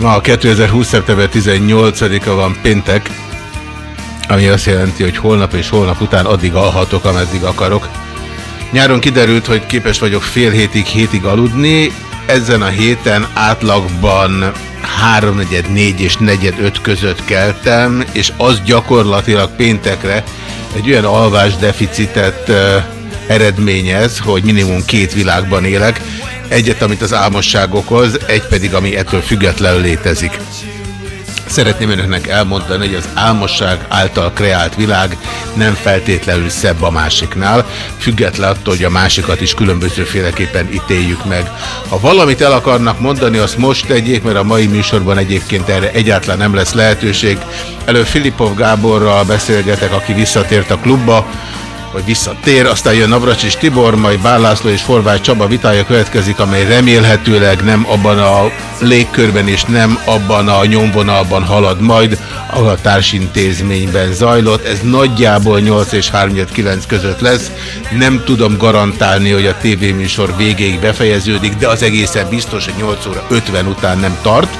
Ma 2020. szeptember 18-a van péntek, ami azt jelenti, hogy holnap és holnap után addig alhatok, ameddig akarok. Nyáron kiderült, hogy képes vagyok fél hétig, hétig aludni. Ezen a héten átlagban 3 4 és 4 5 között keltem, és az gyakorlatilag péntekre egy olyan alvásdeficitet uh, eredményez, hogy minimum két világban élek. Egyet, amit az álmosság okoz, egy pedig, ami ettől függetlenül létezik. Szeretném önöknek elmondani, hogy az álmosság által kreált világ nem feltétlenül szebb a másiknál, független attól, hogy a másikat is különbözőféleképpen ítéljük meg. Ha valamit el akarnak mondani, azt most tegyék, mert a mai műsorban egyébként erre egyáltalán nem lesz lehetőség. Elő Filipov Gáborral beszélgetek, aki visszatért a klubba, vagy visszatér, aztán jön Navracsis Tibor, majd Bárlászló és Forvágy Csaba vitája következik, amely remélhetőleg nem abban a légkörben és nem abban a nyomvonalban halad majd, ahol a társintézményben zajlott. Ez nagyjából 8 és 39 között lesz. Nem tudom garantálni, hogy a tévéműsor végéig befejeződik, de az egészen biztos, hogy 8 óra 50 után nem tart.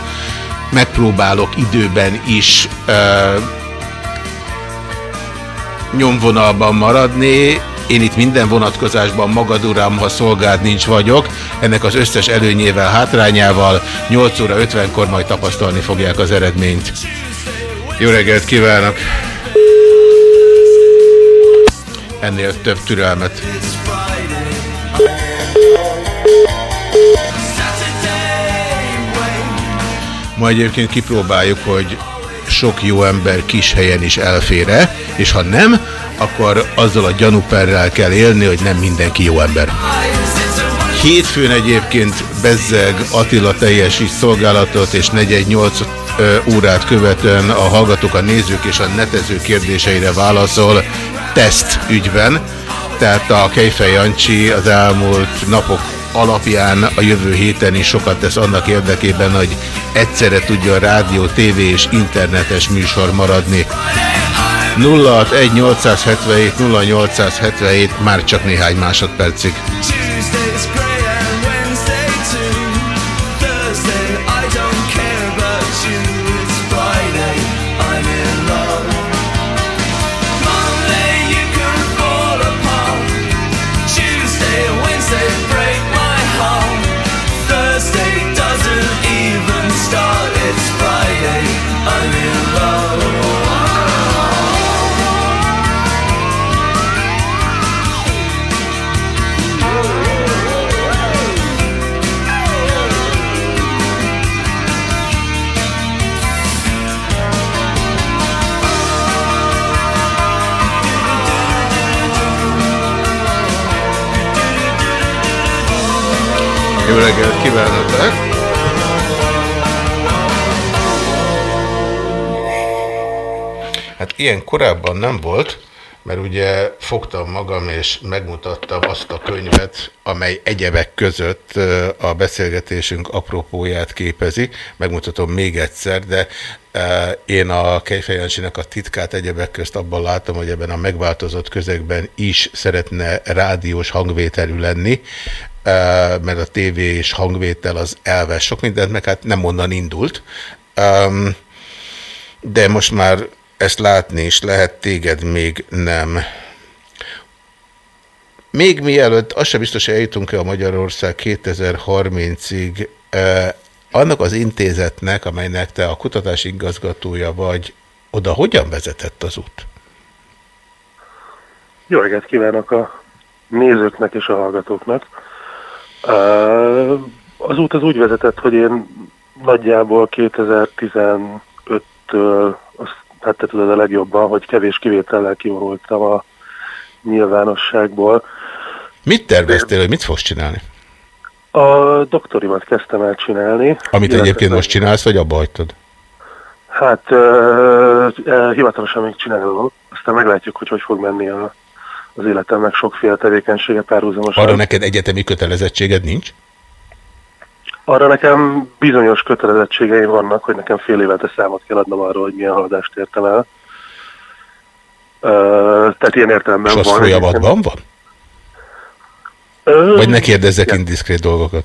Megpróbálok időben is uh, nyomvonalban maradni. Én itt minden vonatkozásban magad uram, ha szolgád nincs vagyok. Ennek az összes előnyével, hátrányával 8 óra 50-kor majd tapasztalni fogják az eredményt. Jó reggelt kívánok! Ennél több türelmet. Ma egyébként kipróbáljuk, hogy sok jó ember kis helyen is elfére, és ha nem, akkor azzal a gyanúperrel kell élni, hogy nem mindenki jó ember. Hétfőn egyébként Bezzeg Attila teljesít szolgálatot, és 418 órát követően a hallgatók, a nézők és a netező kérdéseire válaszol teszt ügyben. Tehát a Kejfej Jancsi az elmúlt napok alapján a jövő héten is sokat tesz annak érdekében, hogy egyszerre tudja a rádió, tévé és internetes műsor maradni. 061 877 0877 már csak néhány másodpercig. Reggelt kívánok! Hát ilyen korábban nem volt, mert ugye fogtam magam és megmutattam azt a könyvet, amely egyebek között a beszélgetésünk apropóját képezi. Megmutatom még egyszer, de én a Kejfejancsinak a titkát egyebek közt abban látom, hogy ebben a megváltozott közegben is szeretne rádiós hangvételű lenni, mert a tévé és hangvétel az elves sok mindent, meg hát nem onnan indult. De most már ezt látni is lehet, téged még nem. Még mielőtt, az sem biztos, hogy eljutunk-e a Magyarország 2030-ig, annak az intézetnek, amelynek te a kutatási igazgatója vagy, oda hogyan vezetett az út? Jó reggelt kívánok a nézőknek és a hallgatóknak. Az út az úgy vezetett, hogy én nagyjából 2015-től, azt hát te tudod a legjobban, hogy kevés kivétellel kivonultam a nyilvánosságból. Mit terveztél, hogy mit fogsz csinálni? A doktorimat kezdtem el csinálni. Amit illetve- egyébként most csinálsz, vagy abba hagytad? Hát uh, hivatalosan még csinálom, aztán meglátjuk, hogy hogy fog menni a, az életemnek sokféle tevékenysége párhuzamosan. Arra neked egyetemi kötelezettséged nincs? Arra nekem bizonyos kötelezettségeim vannak, hogy nekem fél évente számot kell adnom arról, hogy milyen haladást értem el. Uh, tehát ilyen értelemben van. folyamatban van? Ö, Vagy ne kérdezzek igen. indiszkrét dolgokat?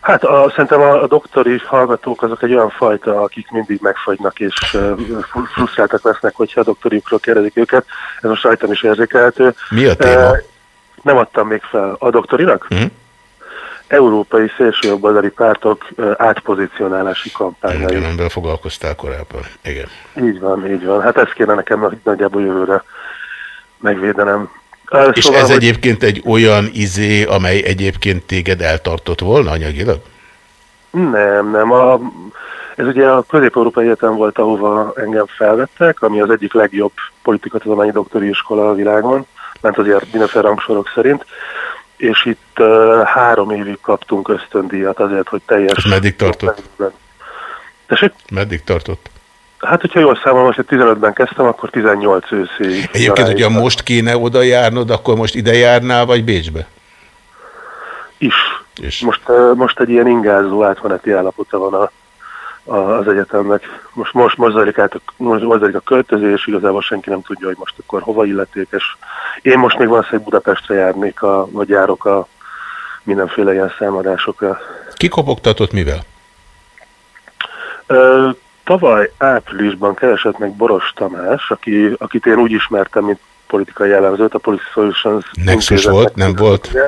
Hát a, szerintem a, a doktori hallgatók azok egy olyan fajta, akik mindig megfagynak és uh, fru- frusztráltak lesznek, hogyha a doktoriukról kérdezik őket. Ez most rajtam is érzékelhető. Mi a téma? Uh, nem adtam még fel a doktorinak. Hm? Európai szélsőjobboldali pártok átpozicionálási kampányai. Igen, amivel foglalkoztál korábban. Igen. Így van, így van. Hát ezt kéne nekem nagy- nagyjából jövőre megvédenem. Uh, És ez egyébként egy olyan izé, amely egyébként téged eltartott volna anyagilag? Nem, nem. A, ez ugye a Közép-Európai Egyetem volt, ahova engem felvettek, ami az egyik legjobb politikatudományi doktori iskola a világon, ment azért mindenféle rangsorok szerint, és itt uh, három évig kaptunk ösztöndíjat azért, hogy teljes... Ez meddig tartott? Tessék? Meddig tartott? Hát, hogyha jól számolom, most 15-ben kezdtem, akkor 18 őszig. Egyébként, hogyha most kéne oda járnod, akkor most ide járnál, vagy Bécsbe? Is. És. Most, most egy ilyen ingázó átmeneti állapota van a, az egyetemnek. Most, most, most, zajlik át, most, most zajlik a költözés, igazából senki nem tudja, hogy most akkor hova illetékes. Én most még valószínűleg Budapestre járnék, a, vagy járok a mindenféle ilyen számadásokra. Kikopogtatott mivel? Ö, tavaly áprilisban keresett meg Boros Tamás, aki, akit én úgy ismertem, mint politikai jellemzőt, a Policy Solutions Nexus volt, nem volt? Ö,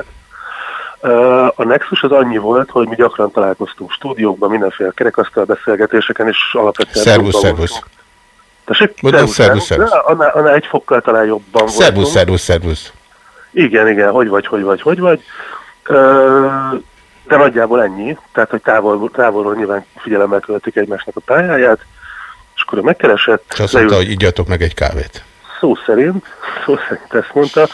A Nexus az annyi volt, hogy mi gyakran találkoztunk stúdiókban, mindenféle kerekasztal beszélgetéseken, és alapvetően... Szervusz, szervusz. Tessék? Szervusz, szervusz. De Annál, annál egy fokkal talán jobban Szervusz, voltunk. szervusz, szervusz. Igen, igen, hogy vagy, hogy vagy, hogy vagy. De nagyjából ennyi, tehát hogy távol, távolról nyilván figyelemmel követik egymásnak a pályáját, és akkor megkeresett, És azt leült- mondta, hogy igyatok meg egy kávét. szó szerint, szó szerint ezt mondta.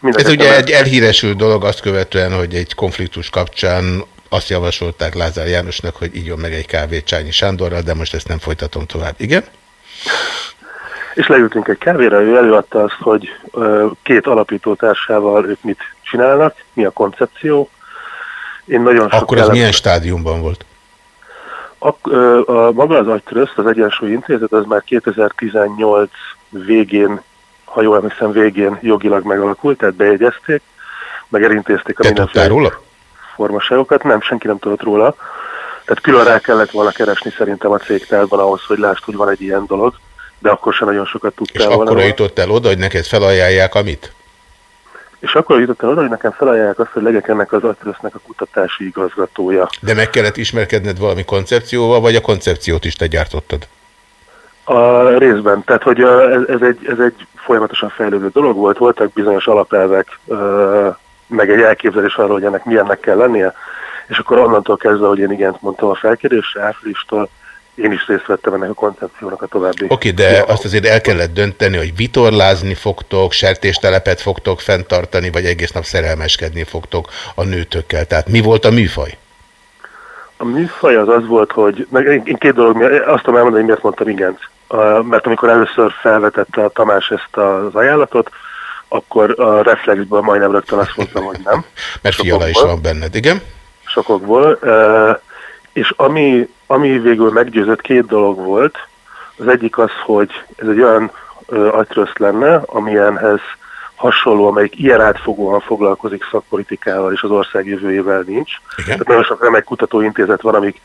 A Ez ugye el- egy elhíresült dolog azt követően, hogy egy konfliktus kapcsán azt javasolták Lázár Jánosnak, hogy igyon meg egy kávét Csányi Sándorral, de most ezt nem folytatom tovább. Igen? És leültünk egy kávéra, ő előadta azt, hogy két alapító társával ők mit csinálnak, mi a koncepció. Én nagyon sok Akkor ez milyen stádiumban volt? A, ö, a, maga az agytröszt, az Egyensúly Intézet, az már 2018 végén, ha jól emlékszem, végén jogilag megalakult, tehát bejegyezték, meg elintézték a Te mindenféle róla? formaságokat, nem, senki nem tudott róla. Tehát külön rá kellett volna keresni szerintem a cégtárban ahhoz, hogy lásd, hogy van egy ilyen dolog, de akkor sem nagyon sokat És tudtál volna. akkor jutott el oda, hogy neked felajánlják amit? És akkor jutott el oda, hogy nekem felajánlják azt, hogy legyek ennek az agytrösznek a kutatási igazgatója. De meg kellett ismerkedned valami koncepcióval, vagy a koncepciót is te gyártottad? A részben, tehát hogy ez, ez, egy, ez egy folyamatosan fejlődő dolog volt, voltak bizonyos alapelvek, meg egy elképzelés arról, hogy ennek milyennek kell lennie, és akkor onnantól kezdve, hogy én igent mondtam a felkérésre, áprilistól, én is részt vettem ennek a koncepciónak a további. Oké, de azt azért el kellett dönteni, hogy vitorlázni fogtok, sertéstelepet fogtok fenntartani, vagy egész nap szerelmeskedni fogtok a nőtökkel. Tehát mi volt a műfaj? A műfaj az az volt, hogy meg én két dolog, azt tudom elmondani, hogy miért mondtam igent. Mert amikor először felvetette a Tamás ezt az ajánlatot, akkor a reflexből majdnem rögtön azt mondtam, hogy nem. Mert fiala is Sokokból. van benned, igen? Sokokból. És ami, ami végül meggyőzött, két dolog volt. Az egyik az, hogy ez egy olyan agytröszt lenne, amilyenhez hasonló, amelyik ilyen átfogóan foglalkozik szakpolitikával és az ország jövőjével nincs. Igen. Tehát nagyon sok remek kutatóintézet van, amik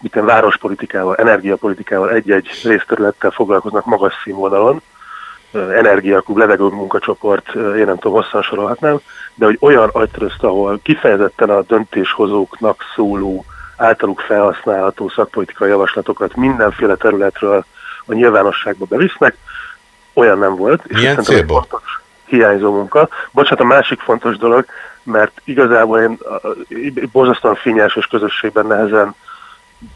miten várospolitikával, energiapolitikával egy-egy részterülettel foglalkoznak magas színvonalon, energiaklub, levegő munkacsoport, ö, én nem tudom, hosszan sorolhatnám, de hogy olyan agytrözt, ahol kifejezetten a döntéshozóknak szóló, általuk felhasználható szakpolitikai javaslatokat mindenféle területről a nyilvánosságba bevisznek, olyan nem volt. Milyen szerintem egy célból? hiányzó munka. Bocsánat, a másik fontos dolog, mert igazából én borzasztóan finnyes és közösségben nehezen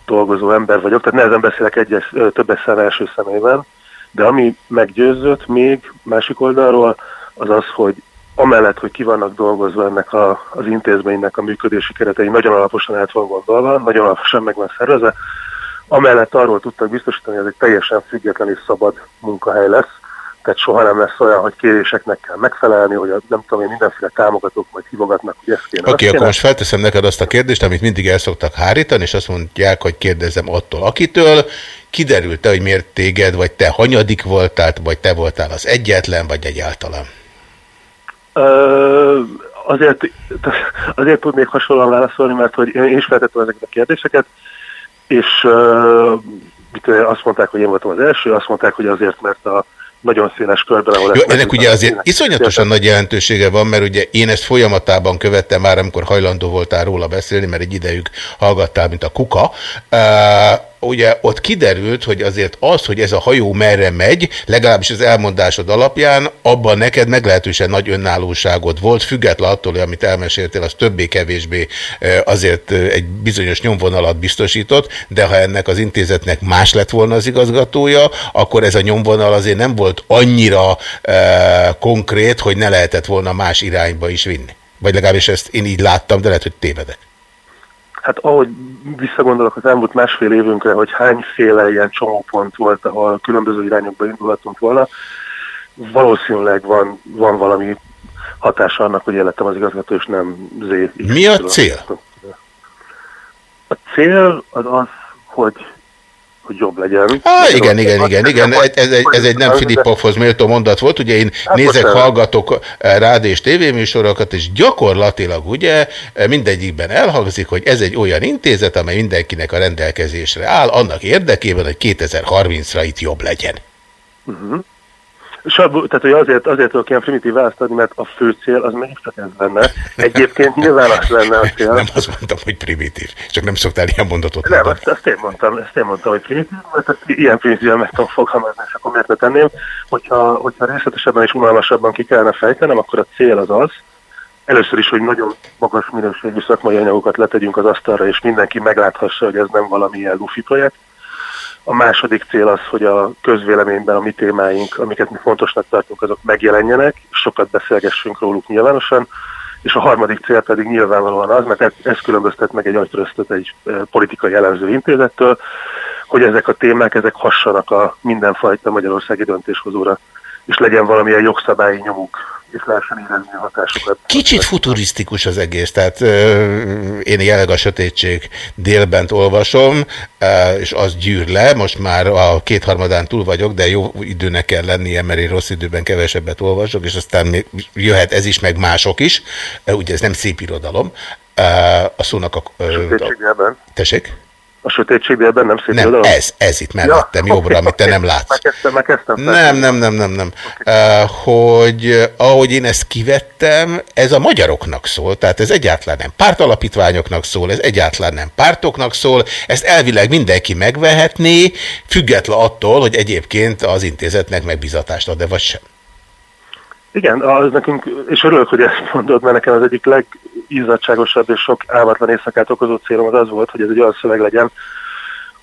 dolgozó ember vagyok, tehát nehezen beszélek egyes, többes szám első személyben, de ami meggyőzött még másik oldalról, az az, hogy amellett, hogy ki vannak dolgozva ennek a, az intézménynek a működési keretei, nagyon alaposan át van gondolva, nagyon alaposan meg van szervezve, amellett arról tudtak biztosítani, hogy ez egy teljesen független és szabad munkahely lesz, tehát soha nem lesz olyan, hogy kéréseknek kell megfelelni, hogy a, nem tudom én, mindenféle támogatók majd hívogatnak, hogy ezt kéne. Oké, okay, akkor most felteszem neked azt a kérdést, amit mindig el szoktak hárítani, és azt mondják, hogy kérdezem attól, akitől. Kiderült-e, hogy miért téged, vagy te hanyadik voltál, vagy te voltál az egyetlen, vagy egyáltalán? Ö, azért, azért tudnék hasonlóan válaszolni, mert hogy én is feltettem ezeket a kérdéseket, és ö, azt mondták, hogy én voltam az első, azt mondták, hogy azért, mert a nagyon széles körben, ahol... Jó, ennek ugye azért iszonyatosan nagy jelentősége van, mert ugye én ezt folyamatában követtem már, amikor hajlandó voltál róla beszélni, mert egy idejük hallgattál, mint a kuka. Uh, ugye ott kiderült, hogy azért az, hogy ez a hajó merre megy, legalábbis az elmondásod alapján, abban neked meglehetősen nagy önállóságod volt, független attól, hogy amit elmeséltél, az többé-kevésbé azért egy bizonyos nyomvonalat biztosított, de ha ennek az intézetnek más lett volna az igazgatója, akkor ez a nyomvonal azért nem volt annyira eh, konkrét, hogy ne lehetett volna más irányba is vinni. Vagy legalábbis ezt én így láttam, de lehet, hogy tévedek. Hát ahogy visszagondolok az elmúlt másfél évünkre, hogy hányféle ilyen csomópont volt, ahol különböző irányokba indulhatunk volna, valószínűleg van, van valami hatása annak, hogy életem az igazgató, és nem Z. Mi a cél? A cél az az, hogy, hogy jobb legyen. Ah, igen, igen, igen, igen. Ez, egy, ez egy nem Filipovhoz méltó mondat volt. Ugye én Hát nézek, hallgatok eh, rád és tévéműsorokat, és gyakorlatilag ugye eh, mindegyikben elhangzik, hogy ez egy olyan intézet, amely mindenkinek a rendelkezésre áll, annak érdekében, hogy 2030-ra itt jobb legyen. Uh-huh. Sabu, tehát hogy azért, azért tudok ilyen primitív választ adni, mert a fő cél az mégiscsak ez lenne. Egyébként nyilván az lenne a cél. Nem azt mondtam, hogy primitív, csak nem szoktál ilyen mondatot Nem, mondani. azt, azt én mondtam, ezt én mondtam, hogy primitív, mert ezt ilyen primitíven meg tudom fogalmazni, és akkor miért ne tenném. Hogyha, hogyha részletesebben és unalmasabban ki kellene fejtenem, akkor a cél az az, először is, hogy nagyon magas minőségű szakmai anyagokat letegyünk az asztalra, és mindenki megláthassa, hogy ez nem valamilyen lufi projekt. A második cél az, hogy a közvéleményben a mi témáink, amiket mi fontosnak tartunk, azok megjelenjenek, sokat beszélgessünk róluk nyilvánosan. És a harmadik cél pedig nyilvánvalóan az, mert ez, különböztet meg egy agytröztöt egy politikai jellemző intézettől, hogy ezek a témák, ezek hassanak a mindenfajta magyarországi döntéshozóra, és legyen valamilyen jogszabályi nyomuk, és lehessen érezni a hatásokat. Kicsit futurisztikus az egész, tehát én jelenleg a sötétség délbent olvasom, és az gyűr le, most már a kétharmadán túl vagyok, de jó időnek kell lennie, mert én rossz időben kevesebbet olvasok, és aztán még jöhet ez is, meg mások is, ugye ez nem szép irodalom, a szónak a... a tessék? A sötétségben nem szép Nem, irodalom? ez, ez itt mellettem, Ja, jobbra, oké, amit te oké. nem látsz. Megkezdtem, megkezdtem. Nem, nem, nem, nem, nem. Uh, hogy ahogy én ezt kivettem, ez a magyaroknak szól, tehát ez egyáltalán nem pártalapítványoknak szól, ez egyáltalán nem pártoknak szól, ezt elvileg mindenki megvehetné, független attól, hogy egyébként az intézetnek megbizatást ad-e vagy sem. Igen, az nekünk, és örülök, hogy ezt mondod, mert nekem az egyik legizzadságosabb és sok álmatlan éjszakát okozó célom az az volt, hogy ez egy olyan szöveg legyen,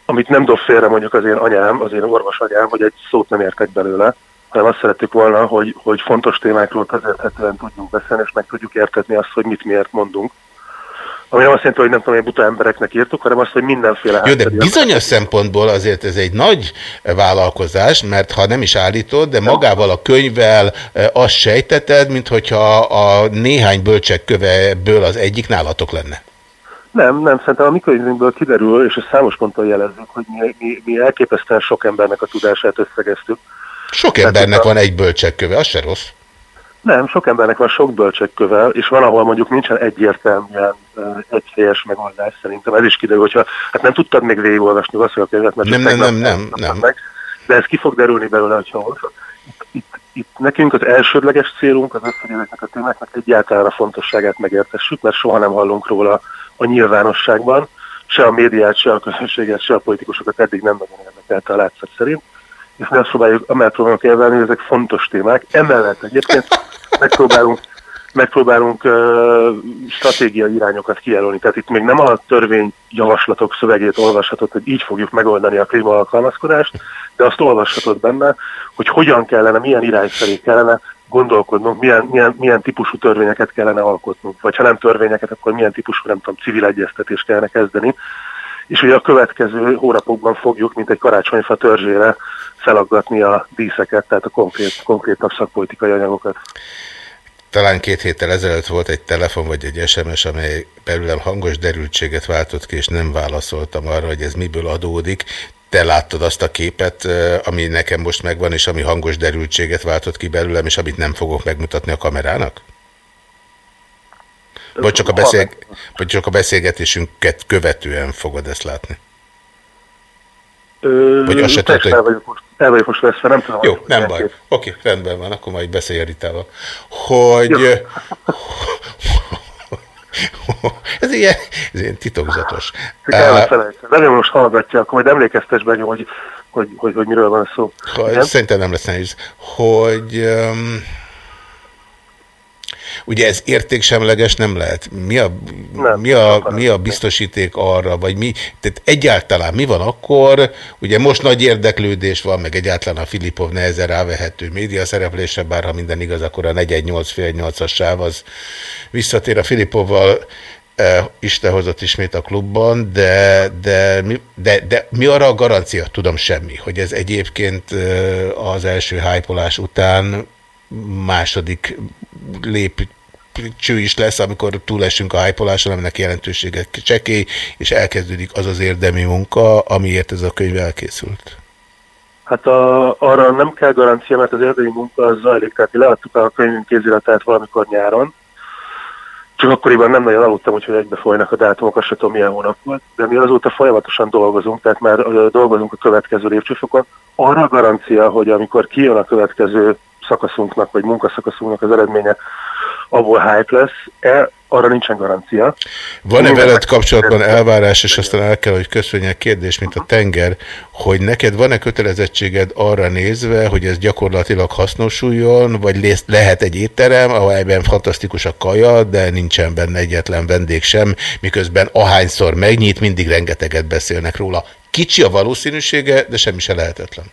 amit nem dob félre mondjuk az én anyám, az én orvos anyám, hogy egy szót nem értek belőle, hanem azt szerettük volna, hogy, hogy fontos témákról közérthetően tudjunk beszélni, és meg tudjuk értetni azt, hogy mit miért mondunk. Ami nem azt jelenti, hogy nem tudom, hogy buta embereknek írtuk, hanem azt, hogy mindenféle Jó, de bizonyos szempontból azért ez egy nagy vállalkozás, mert ha nem is állítod, de magával a könyvvel eh, azt sejteted, mint hogyha a néhány bölcsek köveből az egyik nálatok lenne. Nem, nem, szerintem a mi könyvünkből kiderül, és ezt számos ponton jelezzük, hogy mi, mi, mi elképesztően sok embernek a tudását összegeztük. Sok Tehát embernek a- van egy bölcsekköve, az se rossz. Nem, sok embernek van sok bölcsekköve, és van, ahol mondjuk nincsen egyértelműen egyhelyes megoldás szerintem. Ez is kiderül, hogyha hát nem tudtad még végigolvasni azt, hogy a könyvet, mert Nem, nem, nem, nem, nem. Meg, de ez ki fog derülni belőle, hogyha olvasod. Itt, itt, itt nekünk az elsődleges célunk az az, hogy ezeknek a témáknak egyáltalán a fontosságát megértessük, mert soha nem hallunk róla a nyilvánosságban, se a médiát, se a közönséget, se a politikusokat eddig nem nagyon érdekelte a látszat szerint és mi azt próbáljuk, amellett próbálunk érvelni, hogy ezek fontos témák. Emellett egyébként megpróbálunk, megpróbálunk uh, stratégiai irányokat kijelölni. Tehát itt még nem a törvény javaslatok szövegét olvashatod, hogy így fogjuk megoldani a klímaalkalmazkodást, de azt olvashatod benne, hogy hogyan kellene, milyen irány felé kellene gondolkodnunk, milyen, milyen, milyen típusú törvényeket kellene alkotnunk, vagy ha nem törvényeket, akkor milyen típusú, nem tudom, civil egyeztetést kellene kezdeni. És ugye a következő hónapokban fogjuk, mint egy karácsonyfa törzsére felaggatni a díszeket, tehát a konkrét, konkrétabb szakpolitikai anyagokat. Talán két héttel ezelőtt volt egy telefon vagy egy SMS, amely belőlem hangos derültséget váltott ki, és nem válaszoltam arra, hogy ez miből adódik. Te láttad azt a képet, ami nekem most megvan, és ami hangos derültséget váltott ki belőlem, és amit nem fogok megmutatni a kamerának? Vagy csak a, beszél... vagy csak a beszélgetésünket követően fogod ezt látni? Ö, Vagy azt se tudod, hogy... El vagyok most, el vagyok most veszve, nem tudom. Jó, nem baj. Oké, okay, rendben van, akkor majd beszélj Ritával. Hogy... ez, ilyen, ez ilyen titokzatos. Nem most hallgatja, akkor majd emlékeztes be, hogy, hogy, hogy, hogy miről van szó. Ha, szerintem nem lesz nehéz. Hogy... Um, Ugye ez értéksemleges nem lehet. Mi a, nem, mi, a, mi a biztosíték arra, vagy mi, tehát egyáltalán mi van akkor, ugye most nagy érdeklődés van, meg egyáltalán a Filipov nehezen rávehető média szereplésre, bár ha minden igaz, akkor a 418 fél 8-as sáv az visszatér a Filipovval, eh, Isten hozott ismét a klubban, de, de, de, de mi arra a garancia? Tudom semmi, hogy ez egyébként eh, az első hájpolás után második lépcső is lesz, amikor túlesünk a hypoláson, aminek jelentősége csekély, és elkezdődik az az érdemi munka, amiért ez a könyv elkészült. Hát a, arra nem kell garancia, mert az érdemi munka az zajlik, tehát mi leadtuk a könyvünk kéziratát valamikor nyáron, csak akkoriban nem nagyon aludtam, úgyhogy egybe folynak a dátumok, azt sem tudom milyen hónap volt, de mi azóta folyamatosan dolgozunk, tehát már dolgozunk a következő lépcsőfokon. Arra garancia, hogy amikor kijön a következő szakaszunknak, vagy munkaszakaszunknak az eredménye, abból hype lesz, e, arra nincsen garancia. Van-e veled kapcsolatban elvárás, és aztán el kell, hogy köszönjek kérdés, mint a tenger, hogy neked van-e kötelezettséged arra nézve, hogy ez gyakorlatilag hasznosuljon, vagy lehet egy étterem, ahelyben fantasztikus a kaja, de nincsen benne egyetlen vendég sem, miközben ahányszor megnyit, mindig rengeteget beszélnek róla. Kicsi a valószínűsége, de semmi se lehetetlen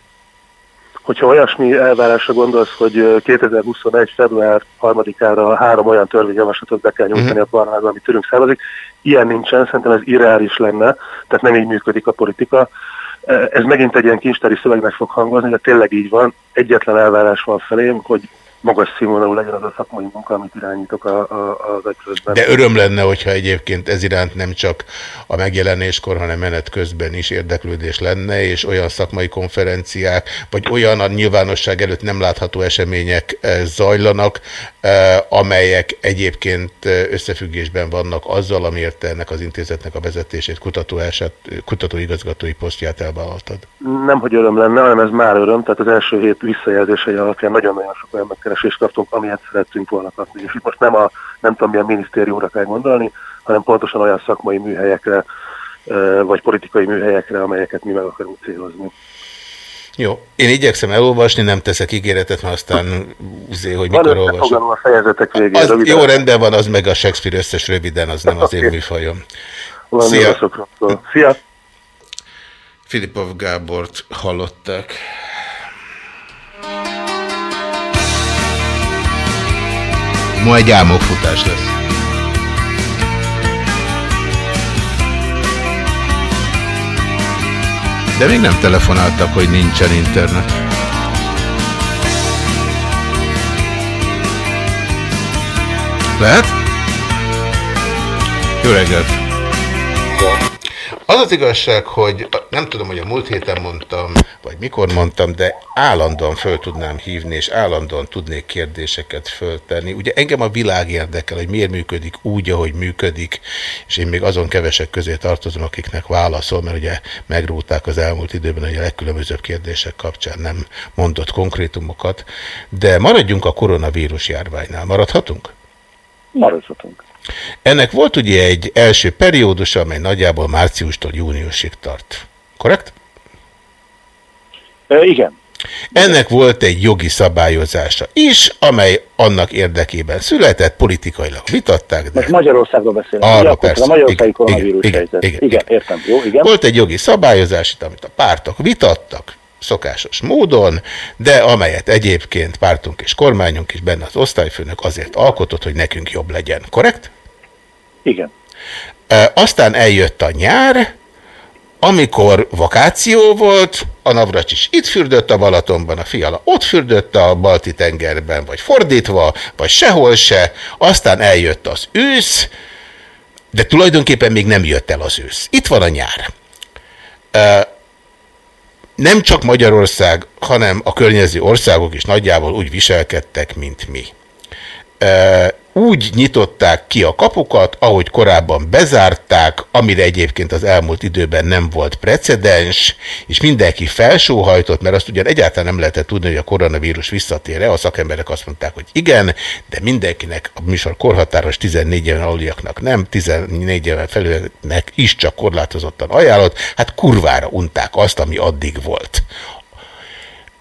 hogyha olyasmi elvárásra gondolsz, hogy 2021. február 3-ára három olyan törvényjavaslatot be kell nyújtani mm. a parlamentben, ami tőlünk származik, ilyen nincsen, szerintem ez irreális lenne, tehát nem így működik a politika. Ez megint egy ilyen kincstári szövegnek fog hangozni, de tényleg így van. Egyetlen elvárás van felém, hogy magas színvonalú legyen az a szakmai munka, amit irányítok a, a, az egyszerűzben. De öröm lenne, hogyha egyébként ez iránt nem csak a megjelenéskor, hanem menet közben is érdeklődés lenne, és olyan szakmai konferenciák, vagy olyan a nyilvánosság előtt nem látható események eh, zajlanak, amelyek egyébként összefüggésben vannak azzal, amiért ennek az intézetnek a vezetését, kutatóását, kutatóigazgatói posztját elvállaltad. Nem, hogy öröm lenne, hanem ez már öröm, tehát az első hét visszajelzései alapján nagyon-nagyon sok olyan megkeresést kaptunk, amilyet szerettünk volna kapni. És most nem a nem tudom milyen minisztériumra kell gondolni, hanem pontosan olyan szakmai műhelyekre, vagy politikai műhelyekre, amelyeket mi meg akarunk célozni. Jó, én igyekszem elolvasni, nem teszek ígéretet, mert aztán uzé, hogy van mikor olvasom. a fejezetek végén. Az, jó, rendben van, az meg a Shakespeare összes röviden, az nem az én műfajom. Szia! Szia! Filipov Gábort hallották. Ma egy álmokfutás lesz. De még nem telefonáltak, hogy nincsen internet. Lehet? Jó reggelt! Az az igazság, hogy nem tudom, hogy a múlt héten mondtam, vagy mikor mondtam, de állandóan föl tudnám hívni, és állandóan tudnék kérdéseket föltenni. Ugye engem a világ érdekel, hogy miért működik úgy, ahogy működik, és én még azon kevesek közé tartozom, akiknek válaszol, mert ugye megrúgták az elmúlt időben, hogy a legkülönbözőbb kérdések kapcsán nem mondott konkrétumokat, de maradjunk a koronavírus járványnál. Maradhatunk? Maradhatunk. Ennek volt ugye egy első periódus, amely nagyjából márciustól júniusig tart. Korrekt? E, igen. Ennek volt egy jogi szabályozása is, amely annak érdekében született, politikailag vitatták, de Most Magyarországról beszélünk. Arra akkor persze. A magyarországi Igen, koronavírus igen, helyzet. igen, Igen, igen. értem. Jó, igen. volt egy jogi szabályozás, amit a pártok vitattak, szokásos módon, de amelyet egyébként pártunk és kormányunk is benne az osztályfőnök azért alkotott, hogy nekünk jobb legyen. Korrekt? Igen. Aztán eljött a nyár, amikor vakáció volt, a Navracsis itt fürdött a Balatonban, a Fiala ott fürdött a Balti-tengerben, vagy fordítva, vagy sehol se, aztán eljött az ősz, de tulajdonképpen még nem jött el az ősz. Itt van a nyár. Nem csak Magyarország, hanem a környező országok is nagyjából úgy viselkedtek, mint mi úgy nyitották ki a kapukat, ahogy korábban bezárták, amire egyébként az elmúlt időben nem volt precedens, és mindenki felsóhajtott, mert azt ugyan egyáltalán nem lehetett tudni, hogy a koronavírus visszatér-e, a szakemberek azt mondták, hogy igen, de mindenkinek a műsor korhatáros 14 éven aluliaknak nem, 14 éven felülnek is csak korlátozottan ajánlott, hát kurvára unták azt, ami addig volt.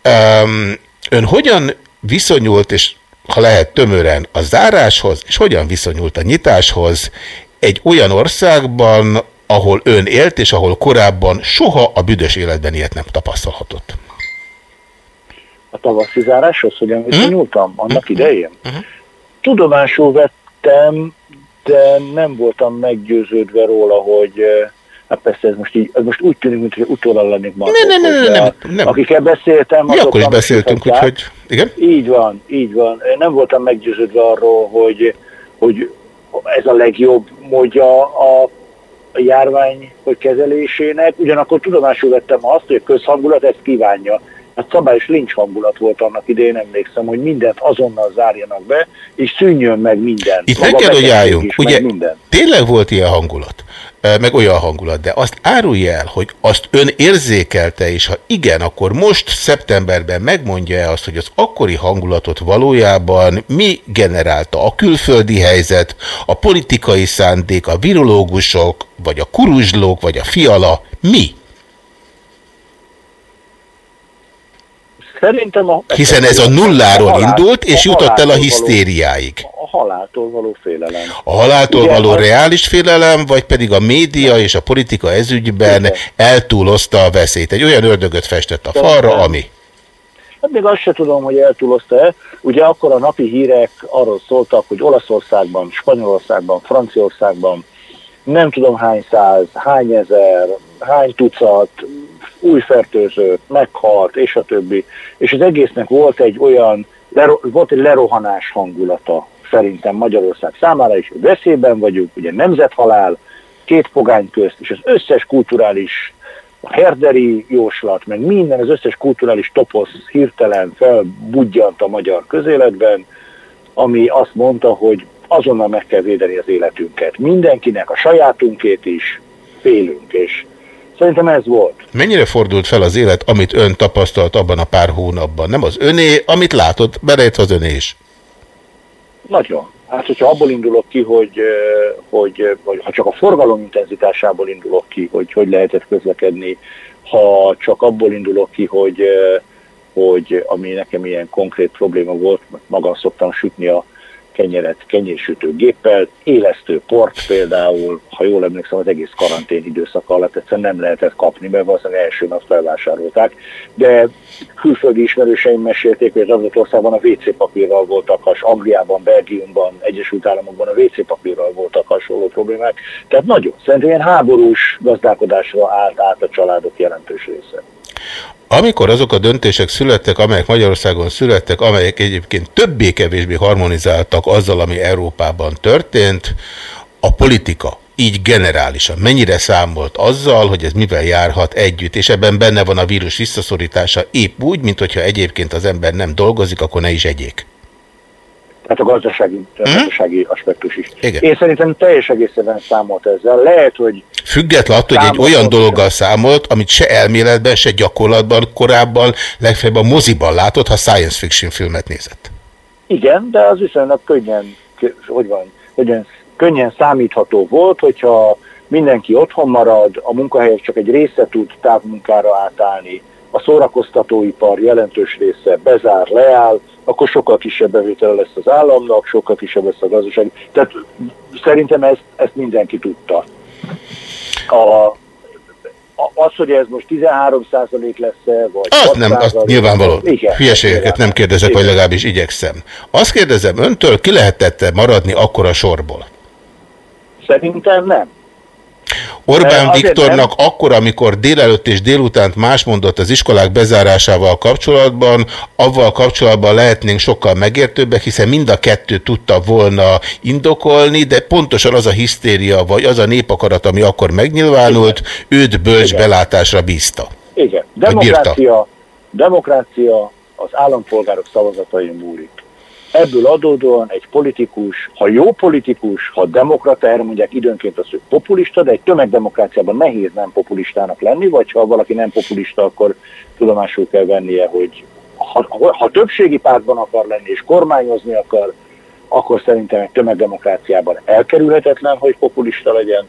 Um, ön hogyan viszonyult, és ha lehet tömören a záráshoz, és hogyan viszonyult a nyitáshoz egy olyan országban, ahol ön élt, és ahol korábban soha a büdös életben ilyet nem tapasztalhatott? A tavaszi záráshoz hogyan Hm? viszonyultam annak idején? Tudomásul vettem, de nem voltam meggyőződve róla, hogy hát persze ez most, így, ez most úgy tűnik, mintha utólag lennék ma. Ne, ne, ne, ne, nem, nem. Akikkel beszéltem, azok akkor is beszéltünk, úgyhogy... Igen? Így van, így van. Én nem voltam meggyőződve arról, hogy, hogy ez a legjobb módja a, a járvány hogy kezelésének, ugyanakkor tudomásul vettem azt, hogy a közhangulat ezt kívánja. Hát szabályos lincs hangulat volt annak idején, emlékszem, hogy mindent azonnal zárjanak be, és szűnjön meg minden. Itt Maga meg kell, hogy álljunk. is, Ugye minden. tényleg volt ilyen hangulat, meg olyan hangulat, de azt árulja el, hogy azt ön érzékelte, és ha igen, akkor most szeptemberben megmondja -e azt, hogy az akkori hangulatot valójában mi generálta a külföldi helyzet, a politikai szándék, a virológusok, vagy a kuruzslók, vagy a fiala, mi? Szerintem a, Hiszen ez a nulláról halál- indult, és a jutott el a haláltól való- hisztériáig. A haláltól való félelem. A haláltól Ugye, való reális félelem, vagy pedig a média és a politika ezügyben Igen. eltúlozta a veszélyt. Egy olyan ördögöt festett a falra, ami... Hát még azt se tudom, hogy eltúlozta-e. Ugye akkor a napi hírek arról szóltak, hogy Olaszországban, Spanyolországban, Franciaországban nem tudom hány száz, hány ezer, hány tucat, új fertőzött, meghalt, és a többi. És az egésznek volt egy olyan, volt egy lerohanás hangulata szerintem Magyarország számára is, veszélyben vagyunk, ugye nemzethalál, két pogány közt, és az összes kulturális a herderi jóslat, meg minden, az összes kulturális toposz hirtelen felbudjant a magyar közéletben, ami azt mondta, hogy azonnal meg kell védeni az életünket. Mindenkinek, a sajátunkét is félünk, és szerintem ez volt. Mennyire fordult fel az élet, amit ön tapasztalt abban a pár hónapban? Nem az öné, amit látott, belejött az öné is. Nagyon. Hát, hogyha abból indulok ki, hogy, hogy vagy ha csak a forgalom intenzitásából indulok ki, hogy hogy lehetett közlekedni, ha csak abból indulok ki, hogy, hogy ami nekem ilyen konkrét probléma volt, magam szoktam sütni a kenyeret kenyérsütő géppel, élesztő port például, ha jól emlékszem, az egész karantén időszak alatt egyszerűen nem lehetett kapni, mert valószínűleg első nap felvásárolták, de külföldi ismerőseim mesélték, hogy az adott országban a WC papírral voltak, has, Angliában, Belgiumban, Egyesült Államokban a WC papírral voltak hasonló problémák. Tehát nagyon. Szerintem ilyen háborús gazdálkodásra állt át a családok jelentős része. Amikor azok a döntések születtek, amelyek Magyarországon születtek, amelyek egyébként többé-kevésbé harmonizáltak azzal, ami Európában történt, a politika így generálisan mennyire számolt azzal, hogy ez mivel járhat együtt, és ebben benne van a vírus visszaszorítása épp úgy, mint hogyha egyébként az ember nem dolgozik, akkor ne is egyék. Tehát a gazdasági, a gazdasági aspektus is. Igen. Én szerintem teljes egészében számolt ezzel. Lehet, hogy Független attól, hogy egy olyan dologgal számolt, amit se elméletben, se gyakorlatban korábban, legfeljebb a moziban látott, ha science fiction filmet nézett. Igen, de az viszonylag könnyen, kö- hogy van, könnyen, könnyen számítható volt, hogyha mindenki otthon marad, a munkahelyek csak egy része tud távmunkára átállni, a szórakoztatóipar jelentős része bezár, leáll, akkor sokkal kisebb bevétele lesz az államnak, sokkal kisebb lesz a gazdaság. Tehát szerintem ezt, ezt mindenki tudta. A, az, hogy ez most 13 lesz-e, vagy Azt nem, azt nyilvánvaló. Igen. Hülyeségeket nem kérdezek, vagy legalábbis igyekszem. Azt kérdezem öntől, ki lehetett maradni akkor a sorból? Szerintem nem. Orbán Viktornak akkor, amikor délelőtt és délutánt más mondott az iskolák bezárásával kapcsolatban, avval kapcsolatban lehetnénk sokkal megértőbbek, hiszen mind a kettő tudta volna indokolni, de pontosan az a hisztéria, vagy az a népakarat, ami akkor megnyilvánult, őt bölcs Igen. belátásra bízta. Igen. Demokrácia, demokrácia az állampolgárok szavazatain múlik. Ebből adódóan egy politikus, ha jó politikus, ha demokrata, erre mondják időnként az, hogy populista, de egy tömegdemokráciában nehéz nem populistának lenni, vagy ha valaki nem populista, akkor tudomásul kell vennie, hogy ha, ha többségi pártban akar lenni és kormányozni akar, akkor szerintem egy tömegdemokráciában elkerülhetetlen, hogy populista legyen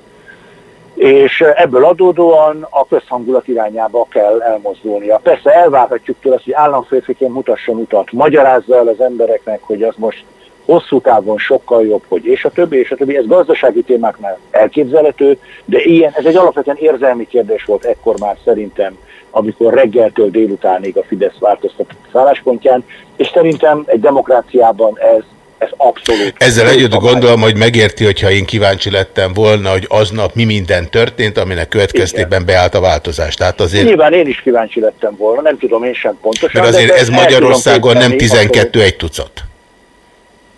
és ebből adódóan a közhangulat irányába kell elmozdulnia. Persze elvárhatjuk tőle, hogy államférfiként mutasson utat, magyarázza el az embereknek, hogy az most hosszú távon sokkal jobb, hogy és a többi, és a többi. Ez gazdasági témáknál elképzelhető, de ilyen, ez egy alapvetően érzelmi kérdés volt ekkor már szerintem, amikor reggeltől délutánig a Fidesz változtatott szálláspontján, és szerintem egy demokráciában ez ez abszolút. Ezzel együtt gondolom, hogy megérti, hogyha én kíváncsi lettem volna, hogy aznap mi minden történt, aminek következtében Igen. beállt a változás. Tehát azért... Nyilván én is kíváncsi lettem volna, nem tudom én sem pontosan. Mert azért ez Magyarországon nem 12 egy tucat.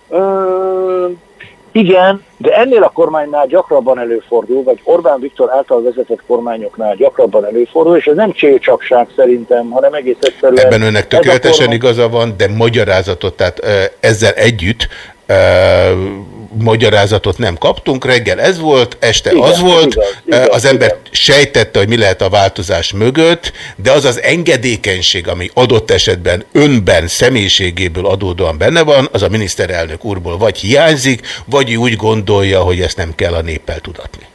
Ö, igen, de ennél a kormánynál gyakrabban előfordul, vagy Orbán Viktor által vezetett kormányoknál gyakrabban előfordul, és ez nem csélcsapság szerintem, hanem egész egyszerűen... Ebben önnek tökéletesen kormány... igaza van, de magyarázatot, tehát ezzel együtt magyarázatot nem kaptunk, reggel ez volt, este igen, az volt, igaz, igaz, az ember igen. sejtette, hogy mi lehet a változás mögött, de az az engedékenység, ami adott esetben önben, személyiségéből adódóan benne van, az a miniszterelnök úrból vagy hiányzik, vagy úgy gondolja, hogy ezt nem kell a néppel tudatni.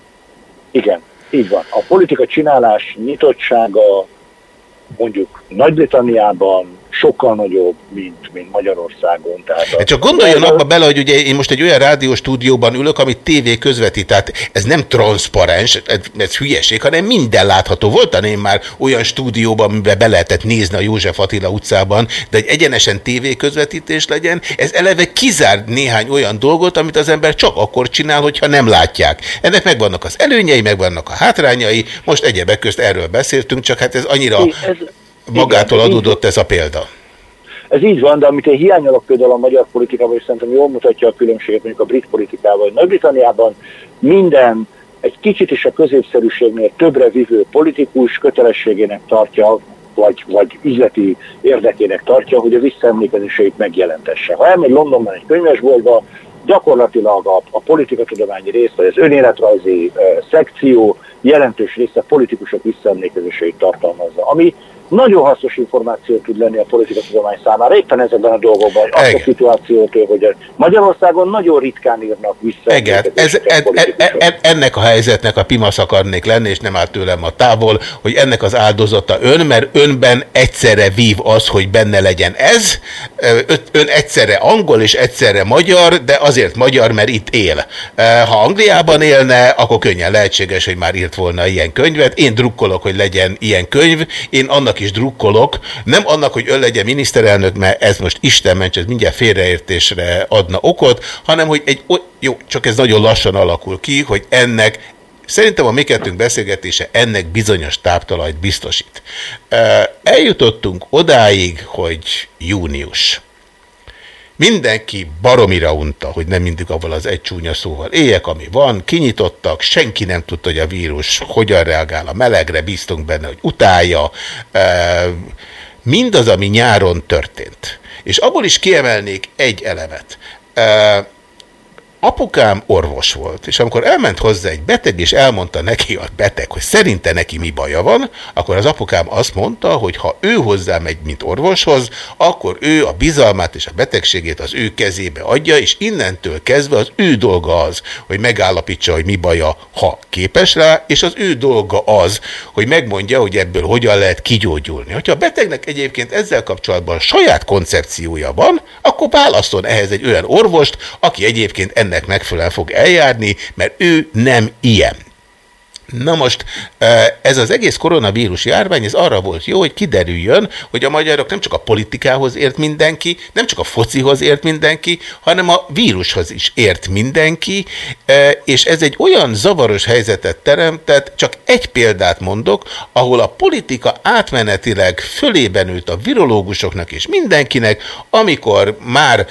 Igen, így van. A politika csinálás nyitottsága mondjuk Nagy-Britanniában, sokkal nagyobb, mint, mint Magyarországon. Tehát a, Csak gondoljon abba bele, hogy ugye én most egy olyan rádióstúdióban ülök, amit tévé közvetít, tehát ez nem transzparens, ez, ez hülyeség, hanem minden látható. Voltam én már olyan stúdióban, amiben be lehetett nézni a József Attila utcában, de egy egyenesen tévé közvetítés legyen, ez eleve kizár néhány olyan dolgot, amit az ember csak akkor csinál, hogyha nem látják. Ennek megvannak az előnyei, megvannak a hátrányai, most egyebek közt erről beszéltünk, csak hát ez annyira... Ez, magától Igen, adódott ez a példa. Ez így van, de amit én hiányolok például a magyar politikában, és szerintem jól mutatja a különbséget mondjuk a brit politikával. Nagy-Britanniában minden egy kicsit is a középszerűségnél többre vívő politikus kötelességének tartja, vagy, vagy üzleti érdekének tartja, hogy a visszaemlékezéseit megjelentesse. Ha elmegy Londonban egy könyvesboltba, gyakorlatilag a, a politikatudományi rész, vagy az önéletrajzi e, szekció jelentős része politikusok visszaemlékezéseit tartalmazza, ami nagyon hasznos információ tud lenni a tudomány számára, éppen ezekben a dolgokban, azt a szituációt, hogy Magyarországon nagyon ritkán írnak vissza. Igen, ez, e, e, e, ennek a helyzetnek a pimasz akarnék lenni, és nem áll tőlem a távol, hogy ennek az áldozata ön, mert önben egyszerre vív az, hogy benne legyen ez, ön egyszerre angol és egyszerre magyar, de azért magyar, mert itt él. Ha Angliában élne, akkor könnyen lehetséges, hogy már írt volna ilyen könyvet. Én drukkolok, hogy legyen ilyen könyv. Én annak is drukkolok, nem annak, hogy ön legyen miniszterelnök, mert ez most Isten ments, ez mindjárt félreértésre adna okot, hanem hogy egy, jó, csak ez nagyon lassan alakul ki, hogy ennek Szerintem a mi kettőnk beszélgetése ennek bizonyos táptalajt biztosít. Eljutottunk odáig, hogy június. Mindenki baromira unta, hogy nem mindig avval az egy csúnya szóval éjek, ami van, kinyitottak, senki nem tudta, hogy a vírus hogyan reagál a melegre, bíztunk benne, hogy utálja. Mindaz, ami nyáron történt. És abból is kiemelnék egy elemet. Apukám orvos volt, és amikor elment hozzá egy beteg, és elmondta neki a beteg, hogy szerinte neki mi baja van, akkor az apukám azt mondta, hogy ha ő hozzá megy, mint orvoshoz, akkor ő a bizalmát és a betegségét az ő kezébe adja, és innentől kezdve az ő dolga az, hogy megállapítsa, hogy mi baja, ha képes rá, és az ő dolga az, hogy megmondja, hogy ebből hogyan lehet kigyógyulni. Hogyha a betegnek egyébként ezzel kapcsolatban saját koncepciója van, akkor válaszol ehhez egy olyan orvost, aki egyébként ennek megfelelően fog eljárni, mert ő nem ilyen. Na most ez az egész koronavírus járvány, ez arra volt jó, hogy kiderüljön, hogy a magyarok nem csak a politikához ért mindenki, nem csak a focihoz ért mindenki, hanem a vírushoz is ért mindenki, és ez egy olyan zavaros helyzetet teremtett, csak egy példát mondok, ahol a politika átmenetileg fölében ült a virológusoknak és mindenkinek, amikor már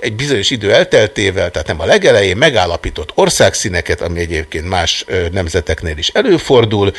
egy bizonyos idő elteltével, tehát nem a legelején megállapított országszíneket, ami egyébként más nemzeteknél is előfordul,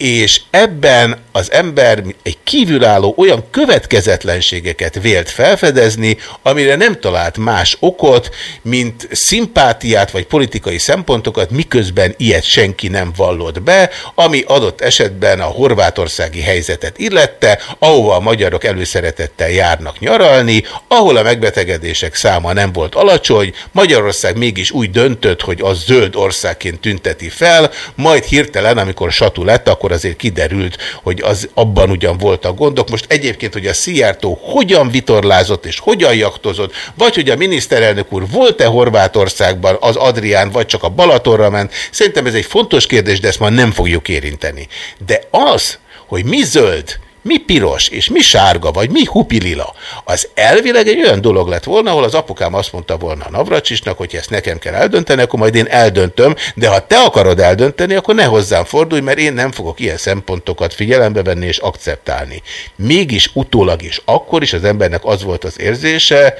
és ebben az ember egy kívülálló olyan következetlenségeket vélt felfedezni, amire nem talált más okot, mint szimpátiát vagy politikai szempontokat, miközben ilyet senki nem vallott be, ami adott esetben a horvátországi helyzetet illette, ahova a magyarok előszeretettel járnak nyaralni, ahol a megbetegedések száma nem volt alacsony, Magyarország mégis úgy döntött, hogy az zöld országként tünteti fel, majd hirtelen, amikor satú lett, akkor akkor azért kiderült, hogy az abban ugyan voltak gondok. Most egyébként, hogy a Szijjártó hogyan vitorlázott és hogyan jaktozott, vagy hogy a miniszterelnök úr volt-e Horvátországban az Adrián, vagy csak a Balatonra ment, szerintem ez egy fontos kérdés, de ezt már nem fogjuk érinteni. De az, hogy mi zöld, mi piros, és mi sárga, vagy mi hupilila, az elvileg egy olyan dolog lett volna, ahol az apukám azt mondta volna a Navracsisnak, hogy ezt nekem kell eldönteni, akkor majd én eldöntöm, de ha te akarod eldönteni, akkor ne hozzám fordulj, mert én nem fogok ilyen szempontokat figyelembe venni és akceptálni. Mégis utólag is, akkor is az embernek az volt az érzése,